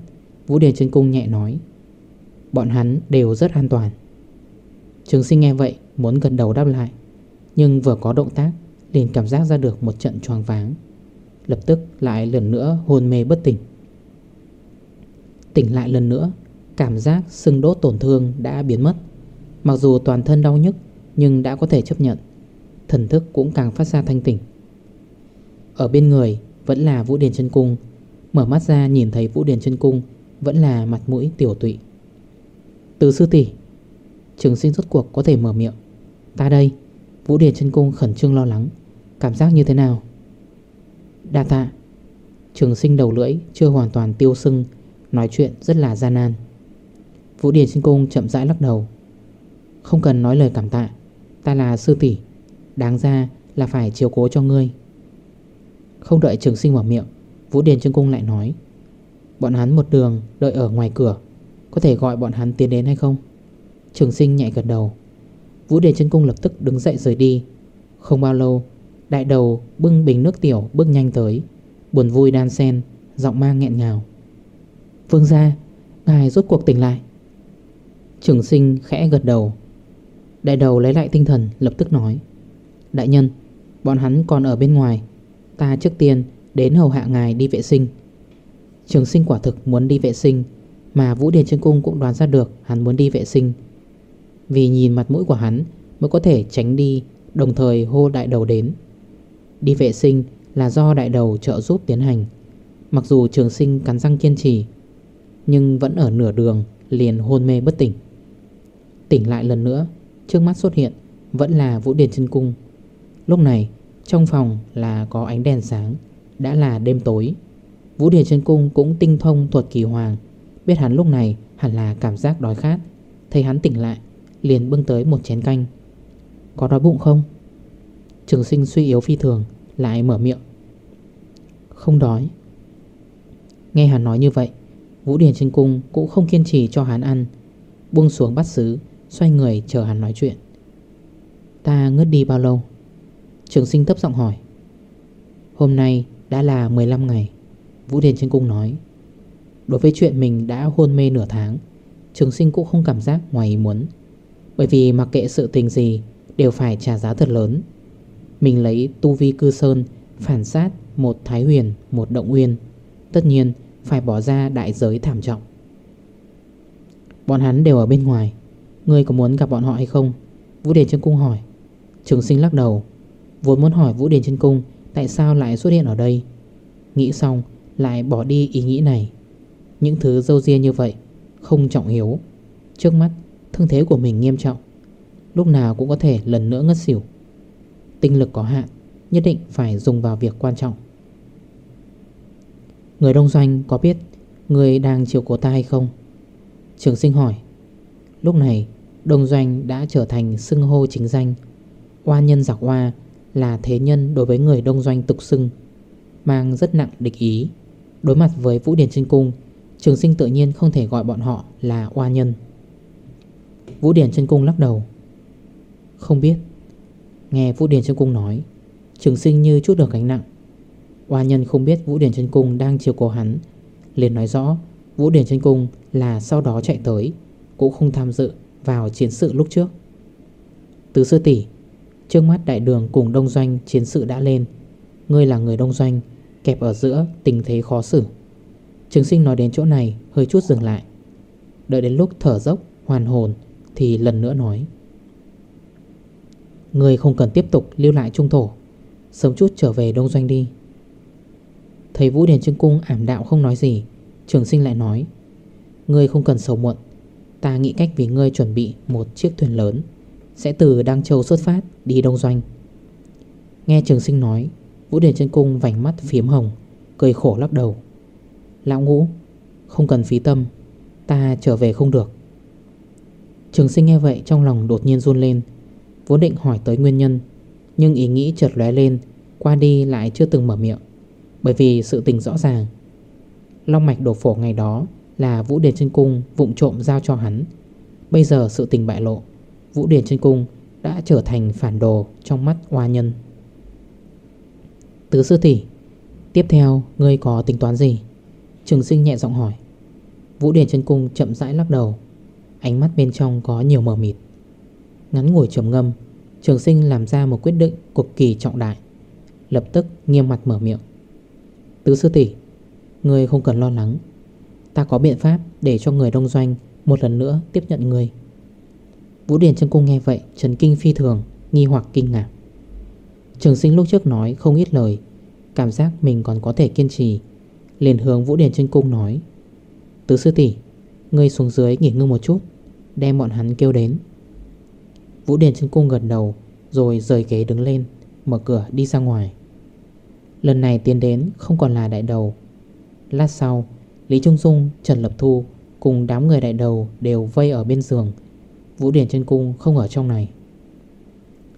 Speaker 1: Vũ Điển trên Cung nhẹ nói, Bọn hắn đều rất an toàn. Trường sinh nghe vậy Muốn gần đầu đáp lại. Nhưng vừa có động tác, liền cảm giác ra được một trận choáng váng. Lập tức lại lần nữa hôn mê bất tỉnh. Tỉnh lại lần nữa, Cảm giác sưng đốt tổn thương đã biến mất. Mặc dù toàn thân đau nhức, Nhưng đã có thể chấp nhận. Thần thức cũng càng phát ra thanh tỉnh. Ở bên người vẫn là Vũ Điền chân Cung. Mở mắt ra nhìn thấy Vũ Điền chân Cung Vẫn là mặt mũi tiểu tụy. Từ sư tỷ, Trường sinh rốt cuộc có thể mở miệng. Ta đây. Vũ Điền chân Cung khẩn trương lo lắng. Cảm giác như thế nào? Đa tạ. Trường sinh đầu lưỡi chưa hoàn toàn tiêu sưng, Nói chuyện rất là gian nan. Vũ Điền chân Cung chậm rãi lắc đầu. Không cần nói lời cảm tạ, Ta là sư tỷ, Đáng ra là phải chiều cố cho ngươi. Không đợi trường sinh mở miệng, Vũ Điền Trương Cung lại nói, Bọn hắn một đường đợi ở ngoài cửa, Có thể gọi bọn hắn tiến đến hay không? Trường sinh nhạy gật đầu. Vũ Điền chân Cung lập tức đứng dậy rời đi. Không bao lâu, Đại đầu bưng bình nước tiểu bước nhanh tới, Buồn vui đan sen Giọng mang nghẹn ngào. Vương ra Ngài rốt cuộc tỉnh lại. Trường sinh khẽ gật đầu. Đại đầu lấy lại tinh thần, lập tức nói, Đại nhân, Bọn hắn còn ở bên ngoài. Ta trước tiên đến hầu hạ ngài đi vệ sinh. Trường sinh quả thực muốn đi vệ sinh, Mà Vũ Điền Trân Cung cũng đoán ra được Hắn muốn đi vệ sinh. Vì nhìn mặt mũi của hắn Mới có thể tránh đi, Đồng thời hô đại đầu đến. Đi vệ sinh là do đại đầu trợ giúp tiến hành. Mặc dù trường sinh cắn răng kiên trì, Nhưng vẫn ở nửa đường Liền hôn mê bất tỉnh. Tỉnh lại lần nữa, Trước mắt xuất hiện Vẫn là Vũ Điền chân Cung. Lúc này, trong phòng là có ánh đèn sáng, Đã là đêm tối. Vũ Điền chân Cung cũng tinh thông thuật kỳ hoàng, Biết hắn lúc này hẳn là cảm giác đói khát. Thấy hắn tỉnh lại Liền bưng tới một chén canh. Có đói bụng không? Trường sinh suy yếu phi thường, Lại mở miệng. Không đói. Nghe hắn nói như vậy, Vũ Điền trên cung cũng không kiên trì cho hắn ăn. Buông xuống bắt xứ, Xoay người chờ hắn nói chuyện. Ta ngất đi bao lâu? Trường sinh thấp giọng hỏi. Hôm nay đã là 15 ngày, Vũ Điền trên cung nói. Đối với chuyện mình đã hôn mê nửa tháng, Trường sinh cũng không cảm giác ngoài ý muốn. Bởi vì mặc kệ sự tình gì, Đều phải trả giá thật lớn. Mình lấy tu vi cư sơn, Phản sát một thái huyền, Một động uyên. Tất nhiên, phải bỏ ra đại giới thảm trọng. Bọn hắn đều ở bên ngoài. Ngươi có muốn gặp bọn họ hay không? Vũ Điền chân Cung hỏi. Trường sinh lắc đầu. Vốn muốn hỏi Vũ Điền chân Cung Tại sao lại xuất hiện ở đây. Nghĩ xong, lại bỏ đi ý nghĩ này. Những thứ dâu ria như vậy, Không trọng hiếu Trước mắt thương thế của mình nghiêm trọng. Lúc nào cũng có thể lần nữa ngất xỉu. Tinh lực có hạn, Nhất định phải dùng vào việc quan trọng. Người đông doanh có biết Người đang chiều cố ta hay không? Trường sinh hỏi. Lúc này, đông doanh đã trở thành xưng hô chính danh. Oa nhân giặc oa Là thế nhân đối với người đông doanh tục xưng, Mang rất nặng địch ý. Đối mặt với Vũ Điền Trinh Cung, Trường sinh tự nhiên không thể gọi bọn họ là oa nhân. Vũ Điền Trân Cung lắc đầu. Không biết. Nghe Vũ Điền Trân Cung nói, Trường sinh như chút được gánh nặng. Hoa nhân không biết Vũ Điển chân Cung đang chiều cố hắn, liền nói rõ Vũ Điển chân Cung là sau đó chạy tới, Cũng không tham dự vào chiến sự lúc trước. Tứ sư tỷ, Trước mắt đại đường cùng đông doanh chiến sự đã lên. Ngươi là người đông doanh, Kẹp ở giữa tình thế khó xử. Trường sinh nói đến chỗ này, hơi chút dừng lại. Đợi đến lúc thở dốc, hoàn hồn thì lần nữa nói người không cần tiếp tục lưu lại trung thổ, Sớm chút trở về đông doanh đi. Thấy Vũ Điền Trưng Cung ảm đạo không nói gì, Trường sinh lại nói, Ngươi không cần sầu muộn, Ta nghĩ cách vì ngươi chuẩn bị một chiếc thuyền lớn Sẽ từ Đăng Châu xuất phát đi Đông Doanh. Nghe trường sinh nói, Vũ Điền Trưng Cung vành mắt phiếm hồng, Cười khổ lắc đầu, Lão ngũ, Không cần phí tâm, Ta trở về không được. Trường sinh nghe vậy, trong lòng đột nhiên run lên. Vốn định hỏi tới nguyên nhân, Nhưng ý nghĩ chợt lóe lên, Qua đi lại chưa từng mở miệng. Bởi vì sự tình rõ ràng. Long mạch đổ phổ ngày đó Là Vũ Điền chân Cung vụng trộm giao cho hắn. Bây giờ sự tình bại lộ, Vũ Điền chân Cung đã trở thành phản đồ Trong mắt hoa nhân. Tứ sư tỷ, Tiếp theo ngươi có tính toán gì? Trường sinh nhẹ giọng hỏi. Vũ Điền chân Cung chậm rãi lắc đầu. Ánh mắt bên trong có nhiều mờ mịt. Ngắn ngồi trầm ngâm, Trường sinh làm ra một quyết định cực kỳ trọng đại. Lập tức nghiêm mặt mở miệng. Tứ sư tỷ Người không cần lo lắng. Ta có biện pháp để cho người đông doanh Một lần nữa tiếp nhận người Vũ Điền chân cung nghe vậy Trấn kinh phi thường, Nghi hoặc kinh ngạc. Trường sinh lúc trước nói không ít lời, Cảm giác mình còn có thể kiên trì, liền hướng Vũ Điền chân cung nói, Tứ sư tỷ Ngươi xuống dưới nghỉ ngơi một chút Đem bọn hắn kêu đến. Vũ Điền chân cung gần đầu Rồi rời ghế đứng lên Mở cửa đi ra ngoài. Lần này tiến đến không còn là đại đầu. Lát sau Lý Trung Dung, Trần Lập Thu Cùng đám người đại đầu đều vây ở bên giường. Vũ Điển chân Cung không ở trong này.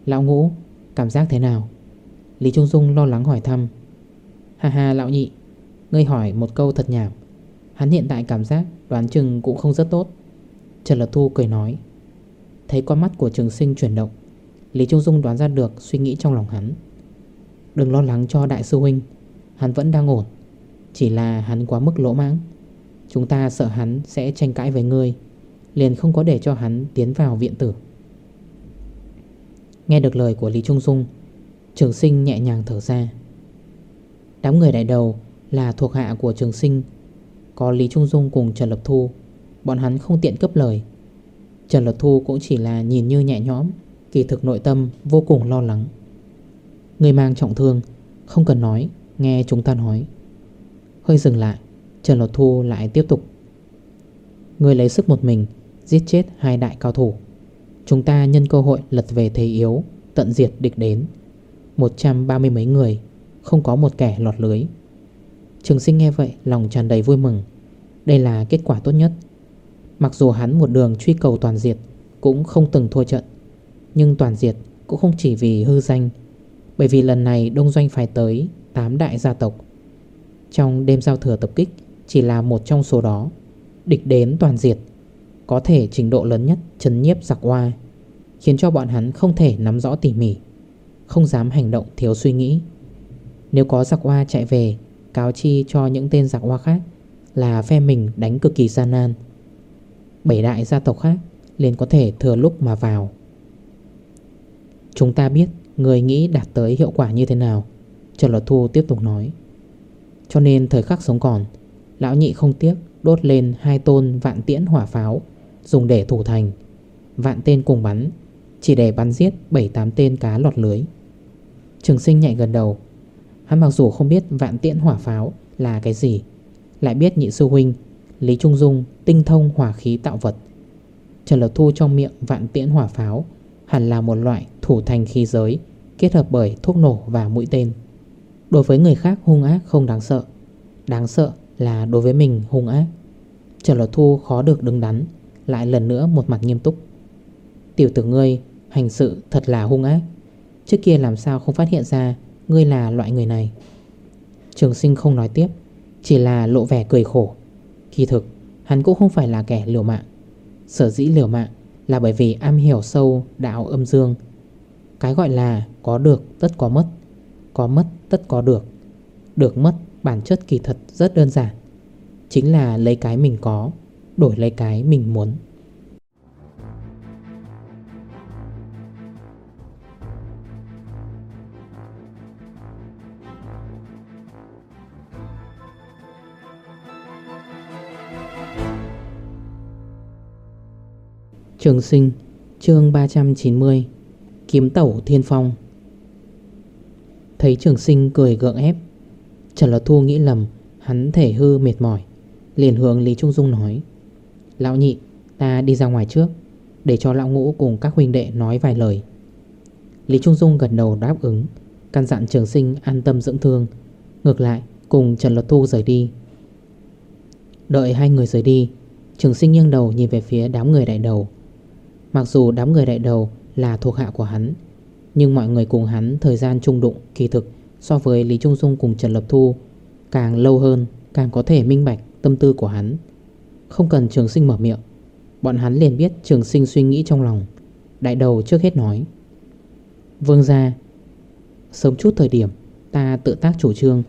Speaker 1: Lão ngũ Cảm giác thế nào? Lý Trung Dung lo lắng hỏi thăm. Hà hà lão nhị Ngươi hỏi một câu thật nhảm. Hắn hiện tại cảm giác đoán chừng cũng không rất tốt. Trần Lật Thu cười nói. Thấy con mắt của trường sinh chuyển động, Lý Trung Dung đoán ra được suy nghĩ trong lòng hắn. Đừng lo lắng cho đại sư huynh, Hắn vẫn đang ổn. Chỉ là hắn quá mức lỗ mãng. Chúng ta sợ hắn sẽ tranh cãi với ngươi, Liền không có để cho hắn tiến vào viện tử. Nghe được lời của Lý Trung Dung, Trường sinh nhẹ nhàng thở ra. Đám người đại đầu là thuộc hạ của trường sinh có Lý Trung Dung cùng Trần Lập Thu. Bọn hắn không tiện cấp lời. Trần Lập Thu cũng chỉ là nhìn như nhẹ nhõm, Kỳ thực nội tâm vô cùng lo lắng. Người mang trọng thương, Không cần nói, Nghe chúng ta nói. Hơi dừng lại, Trần Lập Thu lại tiếp tục. Người lấy sức một mình, Giết chết hai đại cao thủ. Chúng ta nhân cơ hội lật về thế yếu, Tận diệt địch đến. 130 mấy người, Không có một kẻ lọt lưới. Trường sinh nghe vậy, lòng tràn đầy vui mừng. Đây là kết quả tốt nhất. Mặc dù hắn một đường truy cầu toàn diệt Cũng không từng thua trận, Nhưng toàn diệt cũng không chỉ vì hư danh, Bởi vì lần này Đông Doanh phải tới 8 đại gia tộc. Trong đêm giao thừa tập kích Chỉ là một trong số đó, Địch đến toàn diệt, Có thể trình độ lớn nhất chấn nhiếp giặc hoa Khiến cho bọn hắn không thể nắm rõ tỉ mỉ, Không dám hành động thiếu suy nghĩ. Nếu có giặc hoa chạy về, Cáo chi cho những tên giặc hoa khác là phe mình đánh cực kỳ gian nan. Bảy đại gia tộc khác liền có thể thừa lúc mà vào. Chúng ta biết người nghĩ đạt tới hiệu quả như thế nào, Trần Luật Thu tiếp tục nói. Cho nên thời khắc sống còn, Lão nhị không tiếc đốt lên hai tôn vạn tiễn hỏa pháo, Dùng để thủ thành. Vạn tên cùng bắn, Chỉ để bắn giết 7-8 tên cá lọt lưới. Trường sinh nhạy gần đầu. Hắn mặc dù không biết vạn tiễn hỏa pháo là cái gì lại biết nhị sư huynh, Lý Trung Dung tinh thông hỏa khí tạo vật. Trần Lộc Thu trong miệng vạn tiễn hỏa pháo, Hẳn là một loại thủ thành khí giới, Kết hợp bởi thuốc nổ và mũi tên. Đối với người khác hung ác không đáng sợ Đáng sợ là đối với mình hung ác. Trần Lộc Thu khó được đứng đắn, Lại lần nữa một mặt nghiêm túc. Tiểu tử ngươi, hành sự thật là hung ác. Trước kia làm sao không phát hiện ra Ngươi là loại người này? Trường sinh không nói tiếp. Chỉ là lộ vẻ cười khổ. Kỳ thực, hắn cũng không phải là kẻ liều mạng. Sở dĩ liều mạng Là bởi vì am hiểu sâu đạo âm dương. Cái gọi là có được tất có mất Có mất tất có được. Được mất bản chất kỳ thật rất đơn giản. Chính là lấy cái mình có, Đổi lấy cái mình muốn. Trường sinh, chương 390 Kiếm tẩu thiên phong. Thấy trường sinh cười gượng ép, Trần Lật Thu nghĩ lầm, Hắn thể hư mệt mỏi, Liền hướng Lý Trung Dung nói, Lão nhị, ta đi ra ngoài trước, Để cho lão ngũ cùng các huynh đệ nói vài lời. Lý Trung Dung gần đầu đáp ứng, Căn dặn trường sinh an tâm dưỡng thương, Ngược lại cùng Trần Lật Thu rời đi. Đợi hai người rời đi, Trường sinh nghiêng đầu nhìn về phía đám người đại đầu Mặc dù đám người đại đầu là thuộc hạ của hắn, Nhưng mọi người cùng hắn thời gian trung đụng, kỳ thực, So với Lý Trung Dung cùng Trần Lập Thu, Càng lâu hơn, Càng có thể minh bạch tâm tư của hắn. Không cần trường sinh mở miệng, Bọn hắn liền biết trường sinh suy nghĩ trong lòng, Đại đầu trước hết nói. Vương ra Sớm chút thời điểm, Ta tự tác chủ trương,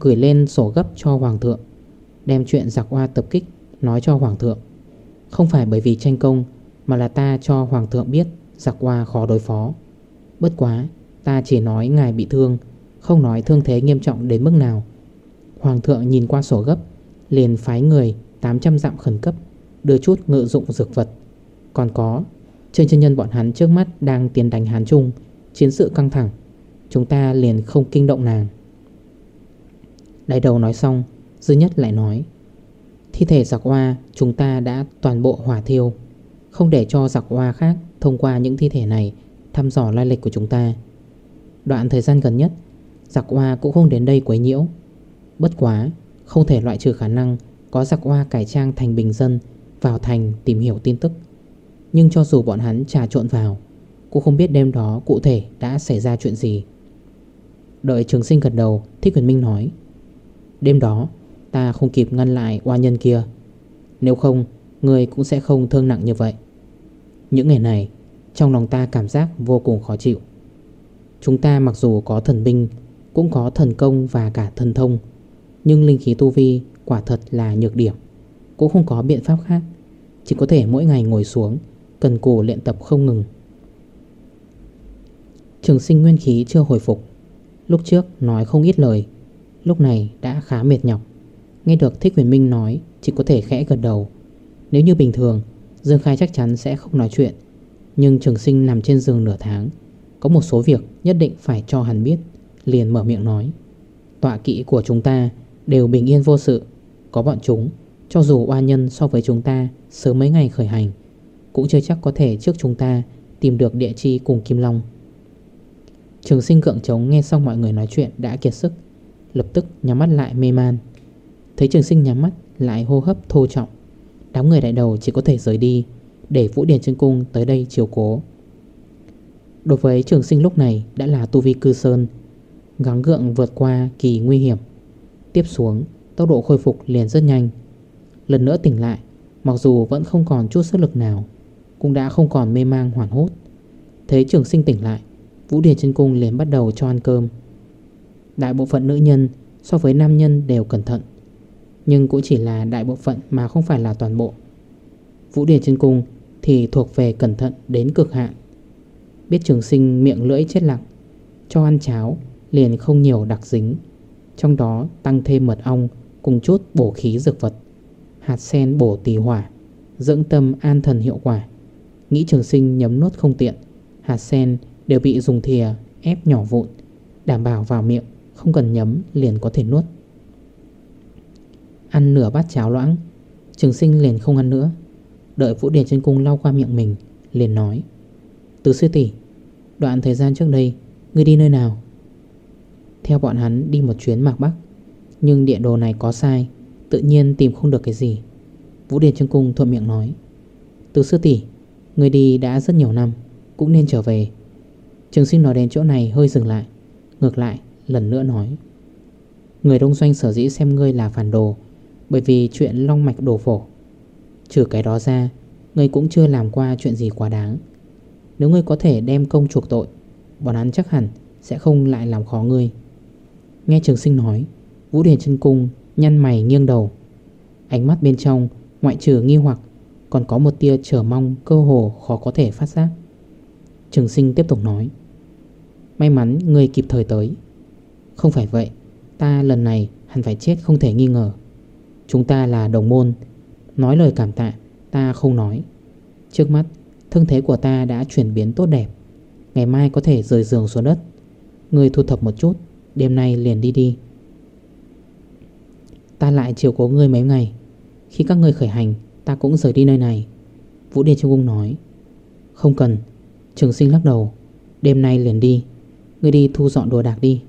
Speaker 1: Gửi lên sổ gấp cho Hoàng thượng, Đem chuyện giặc hoa tập kích, Nói cho Hoàng thượng. Không phải bởi vì tranh công mà là ta cho Hoàng thượng biết, Giặc qua khó đối phó. Bất quá, ta chỉ nói ngài bị thương, không nói thương thế nghiêm trọng đến mức nào. Hoàng thượng nhìn qua sổ gấp, Liền phái người 800 dặm khẩn cấp, Đưa chút ngự dụng dược vật. Còn có, Trên chân nhân bọn hắn trước mắt đang tiến đánh Hán Trung, Chiến sự căng thẳng. Chúng ta liền không kinh động nàng. Đại đầu nói xong, Dư nhất lại nói, Thi thể giặc hoa chúng ta đã toàn bộ hỏa thiêu. Không để cho giặc hoa khác Thông qua những thi thể này Thăm dò lai lịch của chúng ta. Đoạn thời gian gần nhất, Giặc hoa cũng không đến đây quấy nhiễu. Bất quá, Không thể loại trừ khả năng Có giặc hoa cải trang thành bình dân Vào thành tìm hiểu tin tức. Nhưng cho dù bọn hắn trà trộn vào, Cũng không biết đêm đó cụ thể đã xảy ra chuyện gì. Đợi trường sinh gật đầu, Thích Quyền Minh nói, Đêm đó, ta không kịp ngăn lại oa nhân kia. Nếu không, Người cũng sẽ không thương nặng như vậy. Những ngày này, Trong lòng ta cảm giác vô cùng khó chịu. Chúng ta mặc dù có thần binh, Cũng có thần công và cả thần thông, Nhưng linh khí tu vi quả thật là nhược điểm, Cũng không có biện pháp khác. Chỉ có thể mỗi ngày ngồi xuống, Cần cù luyện tập không ngừng. Trường sinh nguyên khí chưa hồi phục. Lúc trước nói không ít lời, Lúc này đã khá mệt nhọc. Nghe được Thích Huyền Minh nói, Chỉ có thể khẽ gật đầu. Nếu như bình thường Dương Khai chắc chắn sẽ không nói chuyện. Nhưng trường sinh nằm trên giường nửa tháng. Có một số việc nhất định phải cho hắn biết. Liền mở miệng nói, Tọa kỵ của chúng ta đều bình yên vô sự. Có bọn chúng, Cho dù oa nhân so với chúng ta Sớm mấy ngày khởi hành, Cũng chưa chắc có thể trước chúng ta Tìm được địa chi cùng Kim Long. Trường sinh cưỡng trống nghe xong mọi người nói chuyện đã kiệt sức, Lập tức nhắm mắt lại mê man. Thấy trường sinh nhắm mắt, lại hô hấp thô trọng. Đám người đại đầu chỉ có thể rời đi, Để Vũ Điển chân Cung tới đây chiều cố. Đối với trường sinh lúc này đã là tu vi cư sơn, Gắng gượng vượt qua kỳ nguy hiểm. Tiếp xuống, tốc độ khôi phục liền rất nhanh. Lần nữa tỉnh lại, Mặc dù vẫn không còn chút sức lực nào, Cũng đã không còn mê mang hoảng hốt. Thấy trường sinh tỉnh lại, Vũ Điển chân Cung liền bắt đầu cho ăn cơm. Đại bộ phận nữ nhân so với nam nhân đều cẩn thận. Nhưng cũng chỉ là đại bộ phận mà không phải là toàn bộ. Vũ Điển trên Cung thì thuộc về cẩn thận đến cực hạn. Biết trường sinh miệng lưỡi chết lặng, Cho ăn cháo liền không nhiều đặc dính, Trong đó tăng thêm mật ong cùng chút bổ khí dược vật, Hạt sen bổ tỳ hỏa, Dưỡng tâm an thần hiệu quả. Nghĩ trường sinh nhấm nốt không tiện, Hạt sen đều bị dùng thìa ép nhỏ vụn, Đảm bảo vào miệng, Không cần nhấm liền có thể nuốt. Ăn nửa bát cháo loãng. Trường sinh liền không ăn nữa. Đợi Vũ Điền trên cung lau qua miệng mình, Liền nói, Từ sư tỷ, Đoạn thời gian trước đây, Ngươi đi nơi nào? Theo bọn hắn đi một chuyến mạc bắc. Nhưng địa đồ này có sai, Tự nhiên tìm không được cái gì. Vũ Điền trên cung thuận miệng nói, Từ sư tỷ, Ngươi đi đã rất nhiều năm, Cũng nên trở về. Trường sinh nói đến chỗ này hơi dừng lại, Ngược lại, lần nữa nói, Người đông doanh sở dĩ xem ngươi là phản đồ bởi vì chuyện long mạch đổ phổ, Trừ cái đó ra, Ngươi cũng chưa làm qua chuyện gì quá đáng. Nếu ngươi có thể đem công chuộc tội, Bọn hắn chắc hẳn sẽ không lại làm khó ngươi. Nghe trường sinh nói, Vũ Điền chân Cung nhăn mày nghiêng đầu. Ánh mắt bên trong Ngoại trừ nghi hoặc, Còn có một tia chờ mong, cơ hồ khó có thể phát giác. Trường sinh tiếp tục nói, May mắn người kịp thời tới. Không phải vậy, Ta lần này hẳn phải chết không thể nghi ngờ. Chúng ta là đồng môn. Nói lời cảm tạ, Ta không nói. Trước mắt Thương thế của ta đã chuyển biến tốt đẹp. Ngày mai có thể rời giường xuống đất. Người thu thập một chút, Đêm nay liền đi đi. Ta lại chiều cố ngươi mấy ngày. Khi các ngươi khởi hành, Ta cũng rời đi nơi này. Vũ Điền Trung Cung nói, Không cần. Trường sinh lắc đầu, Đêm nay liền đi. Ngươi đi thu dọn đồ đạc đi.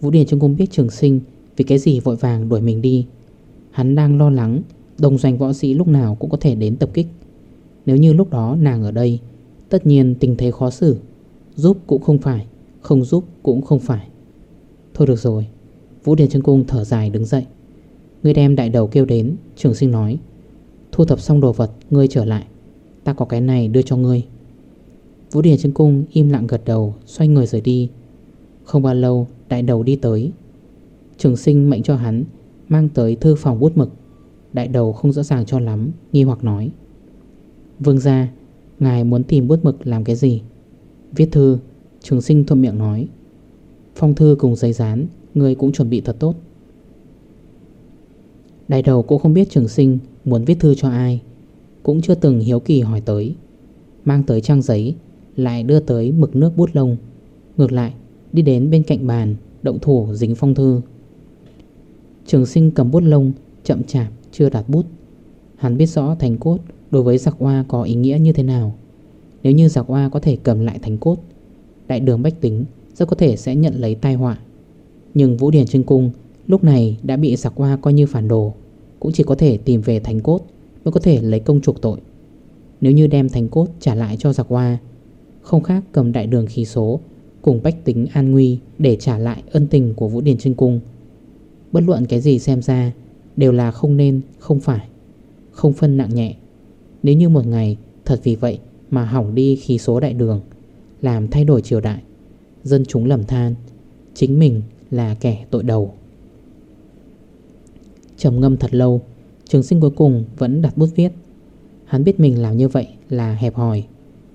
Speaker 1: Vũ Điền Trung Cung biết trường sinh Vì cái gì vội vàng đuổi mình đi. Hắn đang lo lắng, Đồng doanh võ sĩ lúc nào cũng có thể đến tập kích. Nếu như lúc đó nàng ở đây, Tất nhiên tình thế khó xử. Giúp cũng không phải, Không giúp cũng không phải. Thôi được rồi, Vũ Điền Trân Cung thở dài đứng dậy. Người đem đại đầu kêu đến, Trường sinh nói, Thu thập xong đồ vật, ngươi trở lại. Ta có cái này đưa cho ngươi. Vũ Điền Trân Cung im lặng gật đầu, Xoay người rời đi. Không bao lâu, đại đầu đi tới. Trường sinh mệnh cho hắn Mang tới thư phòng bút mực Đại đầu không rõ ràng cho lắm, Nghi hoặc nói. Vương ra Ngài muốn tìm bút mực làm cái gì? Viết thư, Trường sinh thuận miệng nói. Phong thư cùng giấy dán, Người cũng chuẩn bị thật tốt. Đại đầu cũng không biết trường sinh Muốn viết thư cho ai, Cũng chưa từng hiếu kỳ hỏi tới. Mang tới trang giấy, Lại đưa tới mực nước bút lông. Ngược lại, đi đến bên cạnh bàn, Động thủ dính phong thư. Trường sinh cầm bút lông, Chậm chạp, chưa đặt bút. Hắn biết rõ thành cốt Đối với giặc hoa có ý nghĩa như thế nào. Nếu như giặc hoa có thể cầm lại thành cốt, Đại đường bách tính Rất có thể sẽ nhận lấy tai họa. Nhưng Vũ Điển Trưng Cung Lúc này đã bị giặc hoa coi như phản đồ, Cũng chỉ có thể tìm về thành cốt Mới có thể lấy công chuộc tội. Nếu như đem thành cốt trả lại cho giặc hoa Không khác cầm đại đường khí số Cùng bách tính an nguy Để trả lại ân tình của Vũ Điền chân Cung. Bất luận cái gì xem ra Đều là không nên, không phải Không phân nặng nhẹ. Nếu như một ngày thật vì vậy Mà hỏng đi khí số đại đường Làm thay đổi triều đại Dân chúng lầm than Chính mình là kẻ tội đầu. Trầm ngâm thật lâu Trường sinh cuối cùng vẫn đặt bút viết. Hắn biết mình làm như vậy là hẹp hòi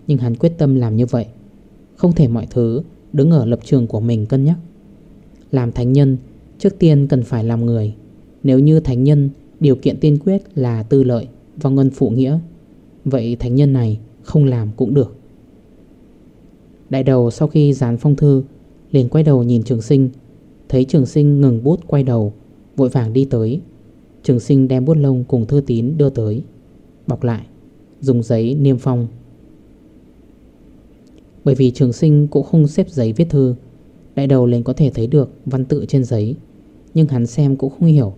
Speaker 1: Nhưng hắn quyết tâm làm như vậy. Không thể mọi thứ đứng ở lập trường của mình cân nhắc. Làm thánh nhân Trước tiên cần phải làm người. Nếu như thánh nhân, Điều kiện tiên quyết là tư lợi Và ngân phụ nghĩa, Vậy thánh nhân này không làm cũng được. Đại đầu sau khi dán phong thư, Liền quay đầu nhìn trường sinh. Thấy trường sinh ngừng bút quay đầu, Vội vàng đi tới. Trường sinh đem bút lông cùng thư tín đưa tới, Bọc lại, Dùng giấy niêm phong. Bởi vì trường sinh cũng không xếp giấy viết thư Đại đầu liền có thể thấy được văn tự trên giấy. Nhưng hắn xem cũng không hiểu,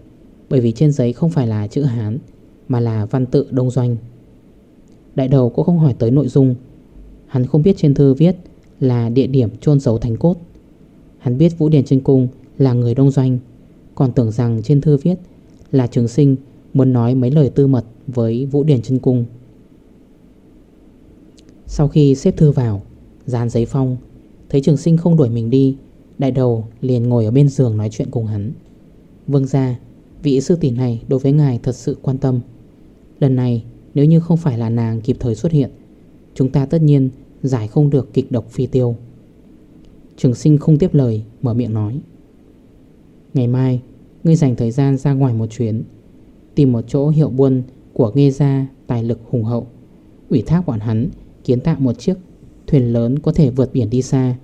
Speaker 1: Bởi vì trên giấy không phải là chữ Hán, Mà là văn tự đông doanh. Đại đầu cũng không hỏi tới nội dung. Hắn không biết trên thư viết Là địa điểm chôn giấu thành cốt. Hắn biết Vũ Điền trên Cung là người đông doanh, Còn tưởng rằng trên thư viết Là trường sinh muốn nói mấy lời tư mật Với Vũ Điền Trân Cung. Sau khi xếp thư vào, Dán giấy phong, Thấy trường sinh không đuổi mình đi Đại đầu liền ngồi ở bên giường nói chuyện cùng hắn. Vâng ra Vị sư tỷ này đối với ngài thật sự quan tâm. Lần này, nếu như không phải là nàng kịp thời xuất hiện, Chúng ta tất nhiên giải không được kịch độc phi tiêu. Trường sinh không tiếp lời, Mở miệng nói. Ngày mai, Ngươi dành thời gian ra ngoài một chuyến, Tìm một chỗ hiệu buôn Của nghe gia tài lực hùng hậu. Ủy thác bọn hắn kiến tạo một chiếc Thuyền lớn có thể vượt biển đi xa.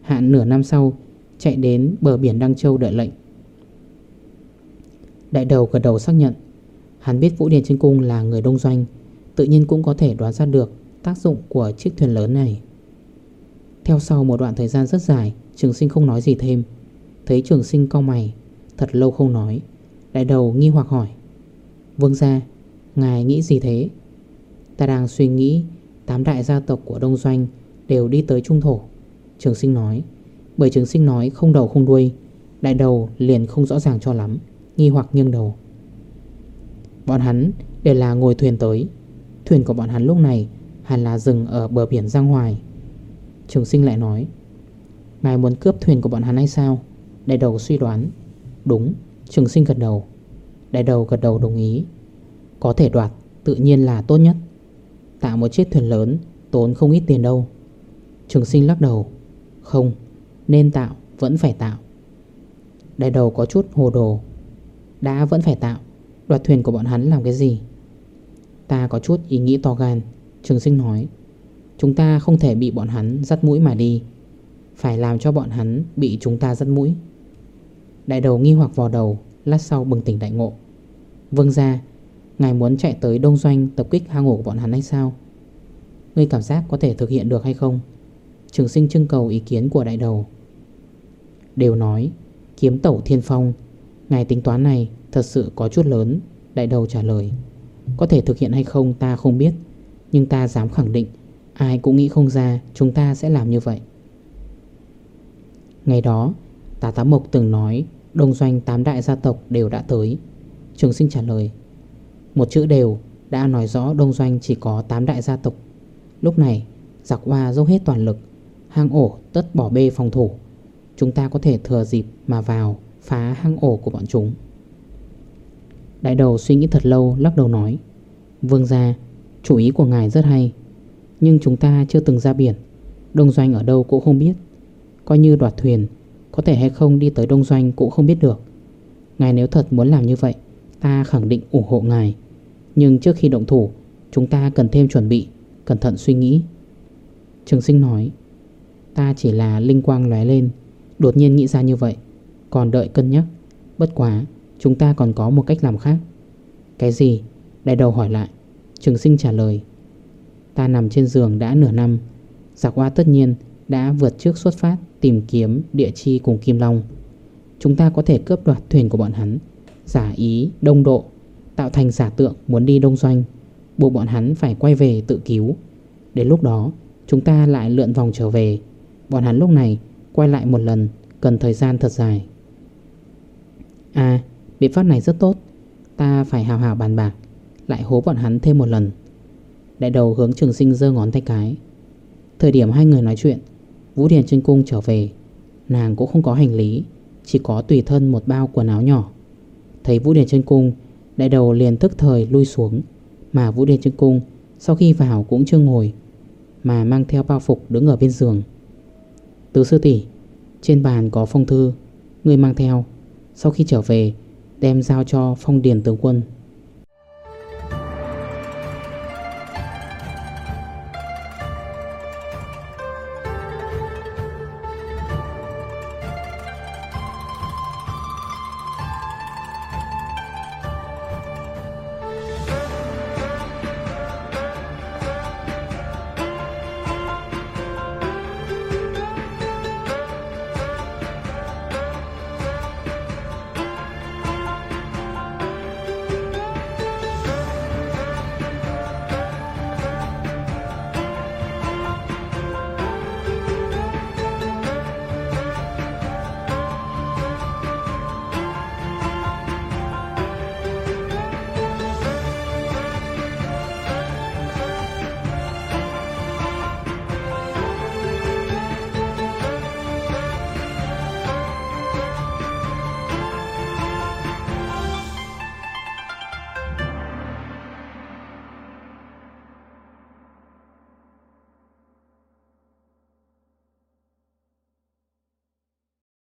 Speaker 1: Hạn nửa năm sau Chạy đến bờ biển Đăng Châu đợi lệnh. Đại đầu gật đầu xác nhận. Hắn biết Vũ Điền trên cung là người đông doanh, Tự nhiên cũng có thể đoán ra được Tác dụng của chiếc thuyền lớn này. Theo sau một đoạn thời gian rất dài, Trường sinh không nói gì thêm. Thấy trường sinh cau mày, Thật lâu không nói, Đại đầu nghi hoặc hỏi. Vương ra Ngài nghĩ gì thế? Ta đang suy nghĩ, Tám đại gia tộc của Đông Doanh Đều đi tới Trung Thổ, Trường sinh nói. Bởi trường sinh nói không đầu không đuôi, Đại đầu liền không rõ ràng cho lắm, Nghi hoặc nghiêng đầu. Bọn hắn đều là ngồi thuyền tới. Thuyền của bọn hắn lúc này Hẳn là dừng ở bờ biển Giang Hoài. Trường sinh lại nói, Ngài muốn cướp thuyền của bọn hắn hay sao? Đại đầu suy đoán, Đúng. Trường sinh gật đầu. Đại đầu gật đầu đồng ý. Có thể đoạt, tự nhiên là tốt nhất. Tạo một chiếc thuyền lớn, Tốn không ít tiền đâu. Trường sinh lắc đầu, Không nên tạo, vẫn phải tạo. Đại đầu có chút hồ đồ. Đã vẫn phải tạo. Đoạt thuyền của bọn hắn làm cái gì? Ta có chút ý nghĩ to gan. Trường sinh nói, Chúng ta không thể bị bọn hắn dắt mũi mà đi. Phải làm cho bọn hắn bị chúng ta dắt mũi. Đại đầu nghi hoặc vò đầu, Lát sau bừng tỉnh đại ngộ. Vâng ra Ngài muốn chạy tới đông doanh tập kích hang ổ của bọn hắn hay sao? Ngươi cảm giác có thể thực hiện được hay không? Trường sinh trưng cầu ý kiến của đại đầu. Đều nói, Kiếm tẩu thiên phong, Ngài tính toán này thật sự có chút lớn. Đại đầu trả lời, Có thể thực hiện hay không ta không biết, Nhưng ta dám khẳng định, Ai cũng nghĩ không ra chúng ta sẽ làm như vậy. Ngày đó, Tà Tá Mộc từng nói, Đông doanh tám đại gia tộc đều đã tới. Trường sinh trả lời, Một chữ đều, đã nói rõ Đông doanh chỉ có 8 đại gia tộc. Lúc này, giặc hoa dốc hết toàn lực, Hang ổ tất bỏ bê phòng thủ Chúng ta có thể thừa dịp mà vào Phá hang ổ của bọn chúng. Đại đầu suy nghĩ thật lâu, lắc đầu nói, Vương gia, Chủ ý của ngài rất hay, Nhưng chúng ta chưa từng ra biển. Đông doanh ở đâu cũng không biết. Coi như đoạt thuyền, Có thể hay không đi tới Đông doanh cũng không biết được. Ngài nếu thật muốn làm như vậy, Ta khẳng định ủng hộ ngài. Nhưng trước khi động thủ, Chúng ta cần thêm chuẩn bị, Cẩn thận suy nghĩ. Trường sinh nói, Ta chỉ là linh quang lóe lên Đột nhiên nghĩ ra như vậy. Còn đợi cân nhắc. Bất quá Chúng ta còn có một cách làm khác. Cái gì? Đại đầu hỏi lại. Trường sinh trả lời. Ta nằm trên giường đã nửa năm. Giặc hoa tất nhiên đã vượt trước xuất phát Tìm kiếm địa chi cùng Kim Long. Chúng ta có thể cướp đoạt thuyền của bọn hắn. Giả ý, đông độ Tạo thành giả tượng muốn đi đông doanh. Buộc bọn hắn phải quay về tự cứu. Đến lúc đó chúng ta lại lượn vòng trở về. Bọn hắn lúc này quay lại một lần, Cần thời gian thật dài. À biện pháp này rất tốt. Ta phải hào hào bàn bạc, Lại hố bọn hắn thêm một lần. Đại đầu hướng trường sinh dơ ngón tay cái. Thời điểm hai người nói chuyện, Vũ Điền chân cung trở về. Nàng cũng không có hành lý, Chỉ có tùy thân một bao quần áo nhỏ. Thấy Vũ Điền chân cung, Đại đầu liền tức thời lui xuống. Mà Vũ Điền chân cung Sau khi vào cũng chưa ngồi, Mà mang theo bao phục đứng ở bên giường. Tứ sư tỷ, Trên bàn có phong thư, Người mang theo. Sau khi trở về, Đem giao cho phong điền tướng quân.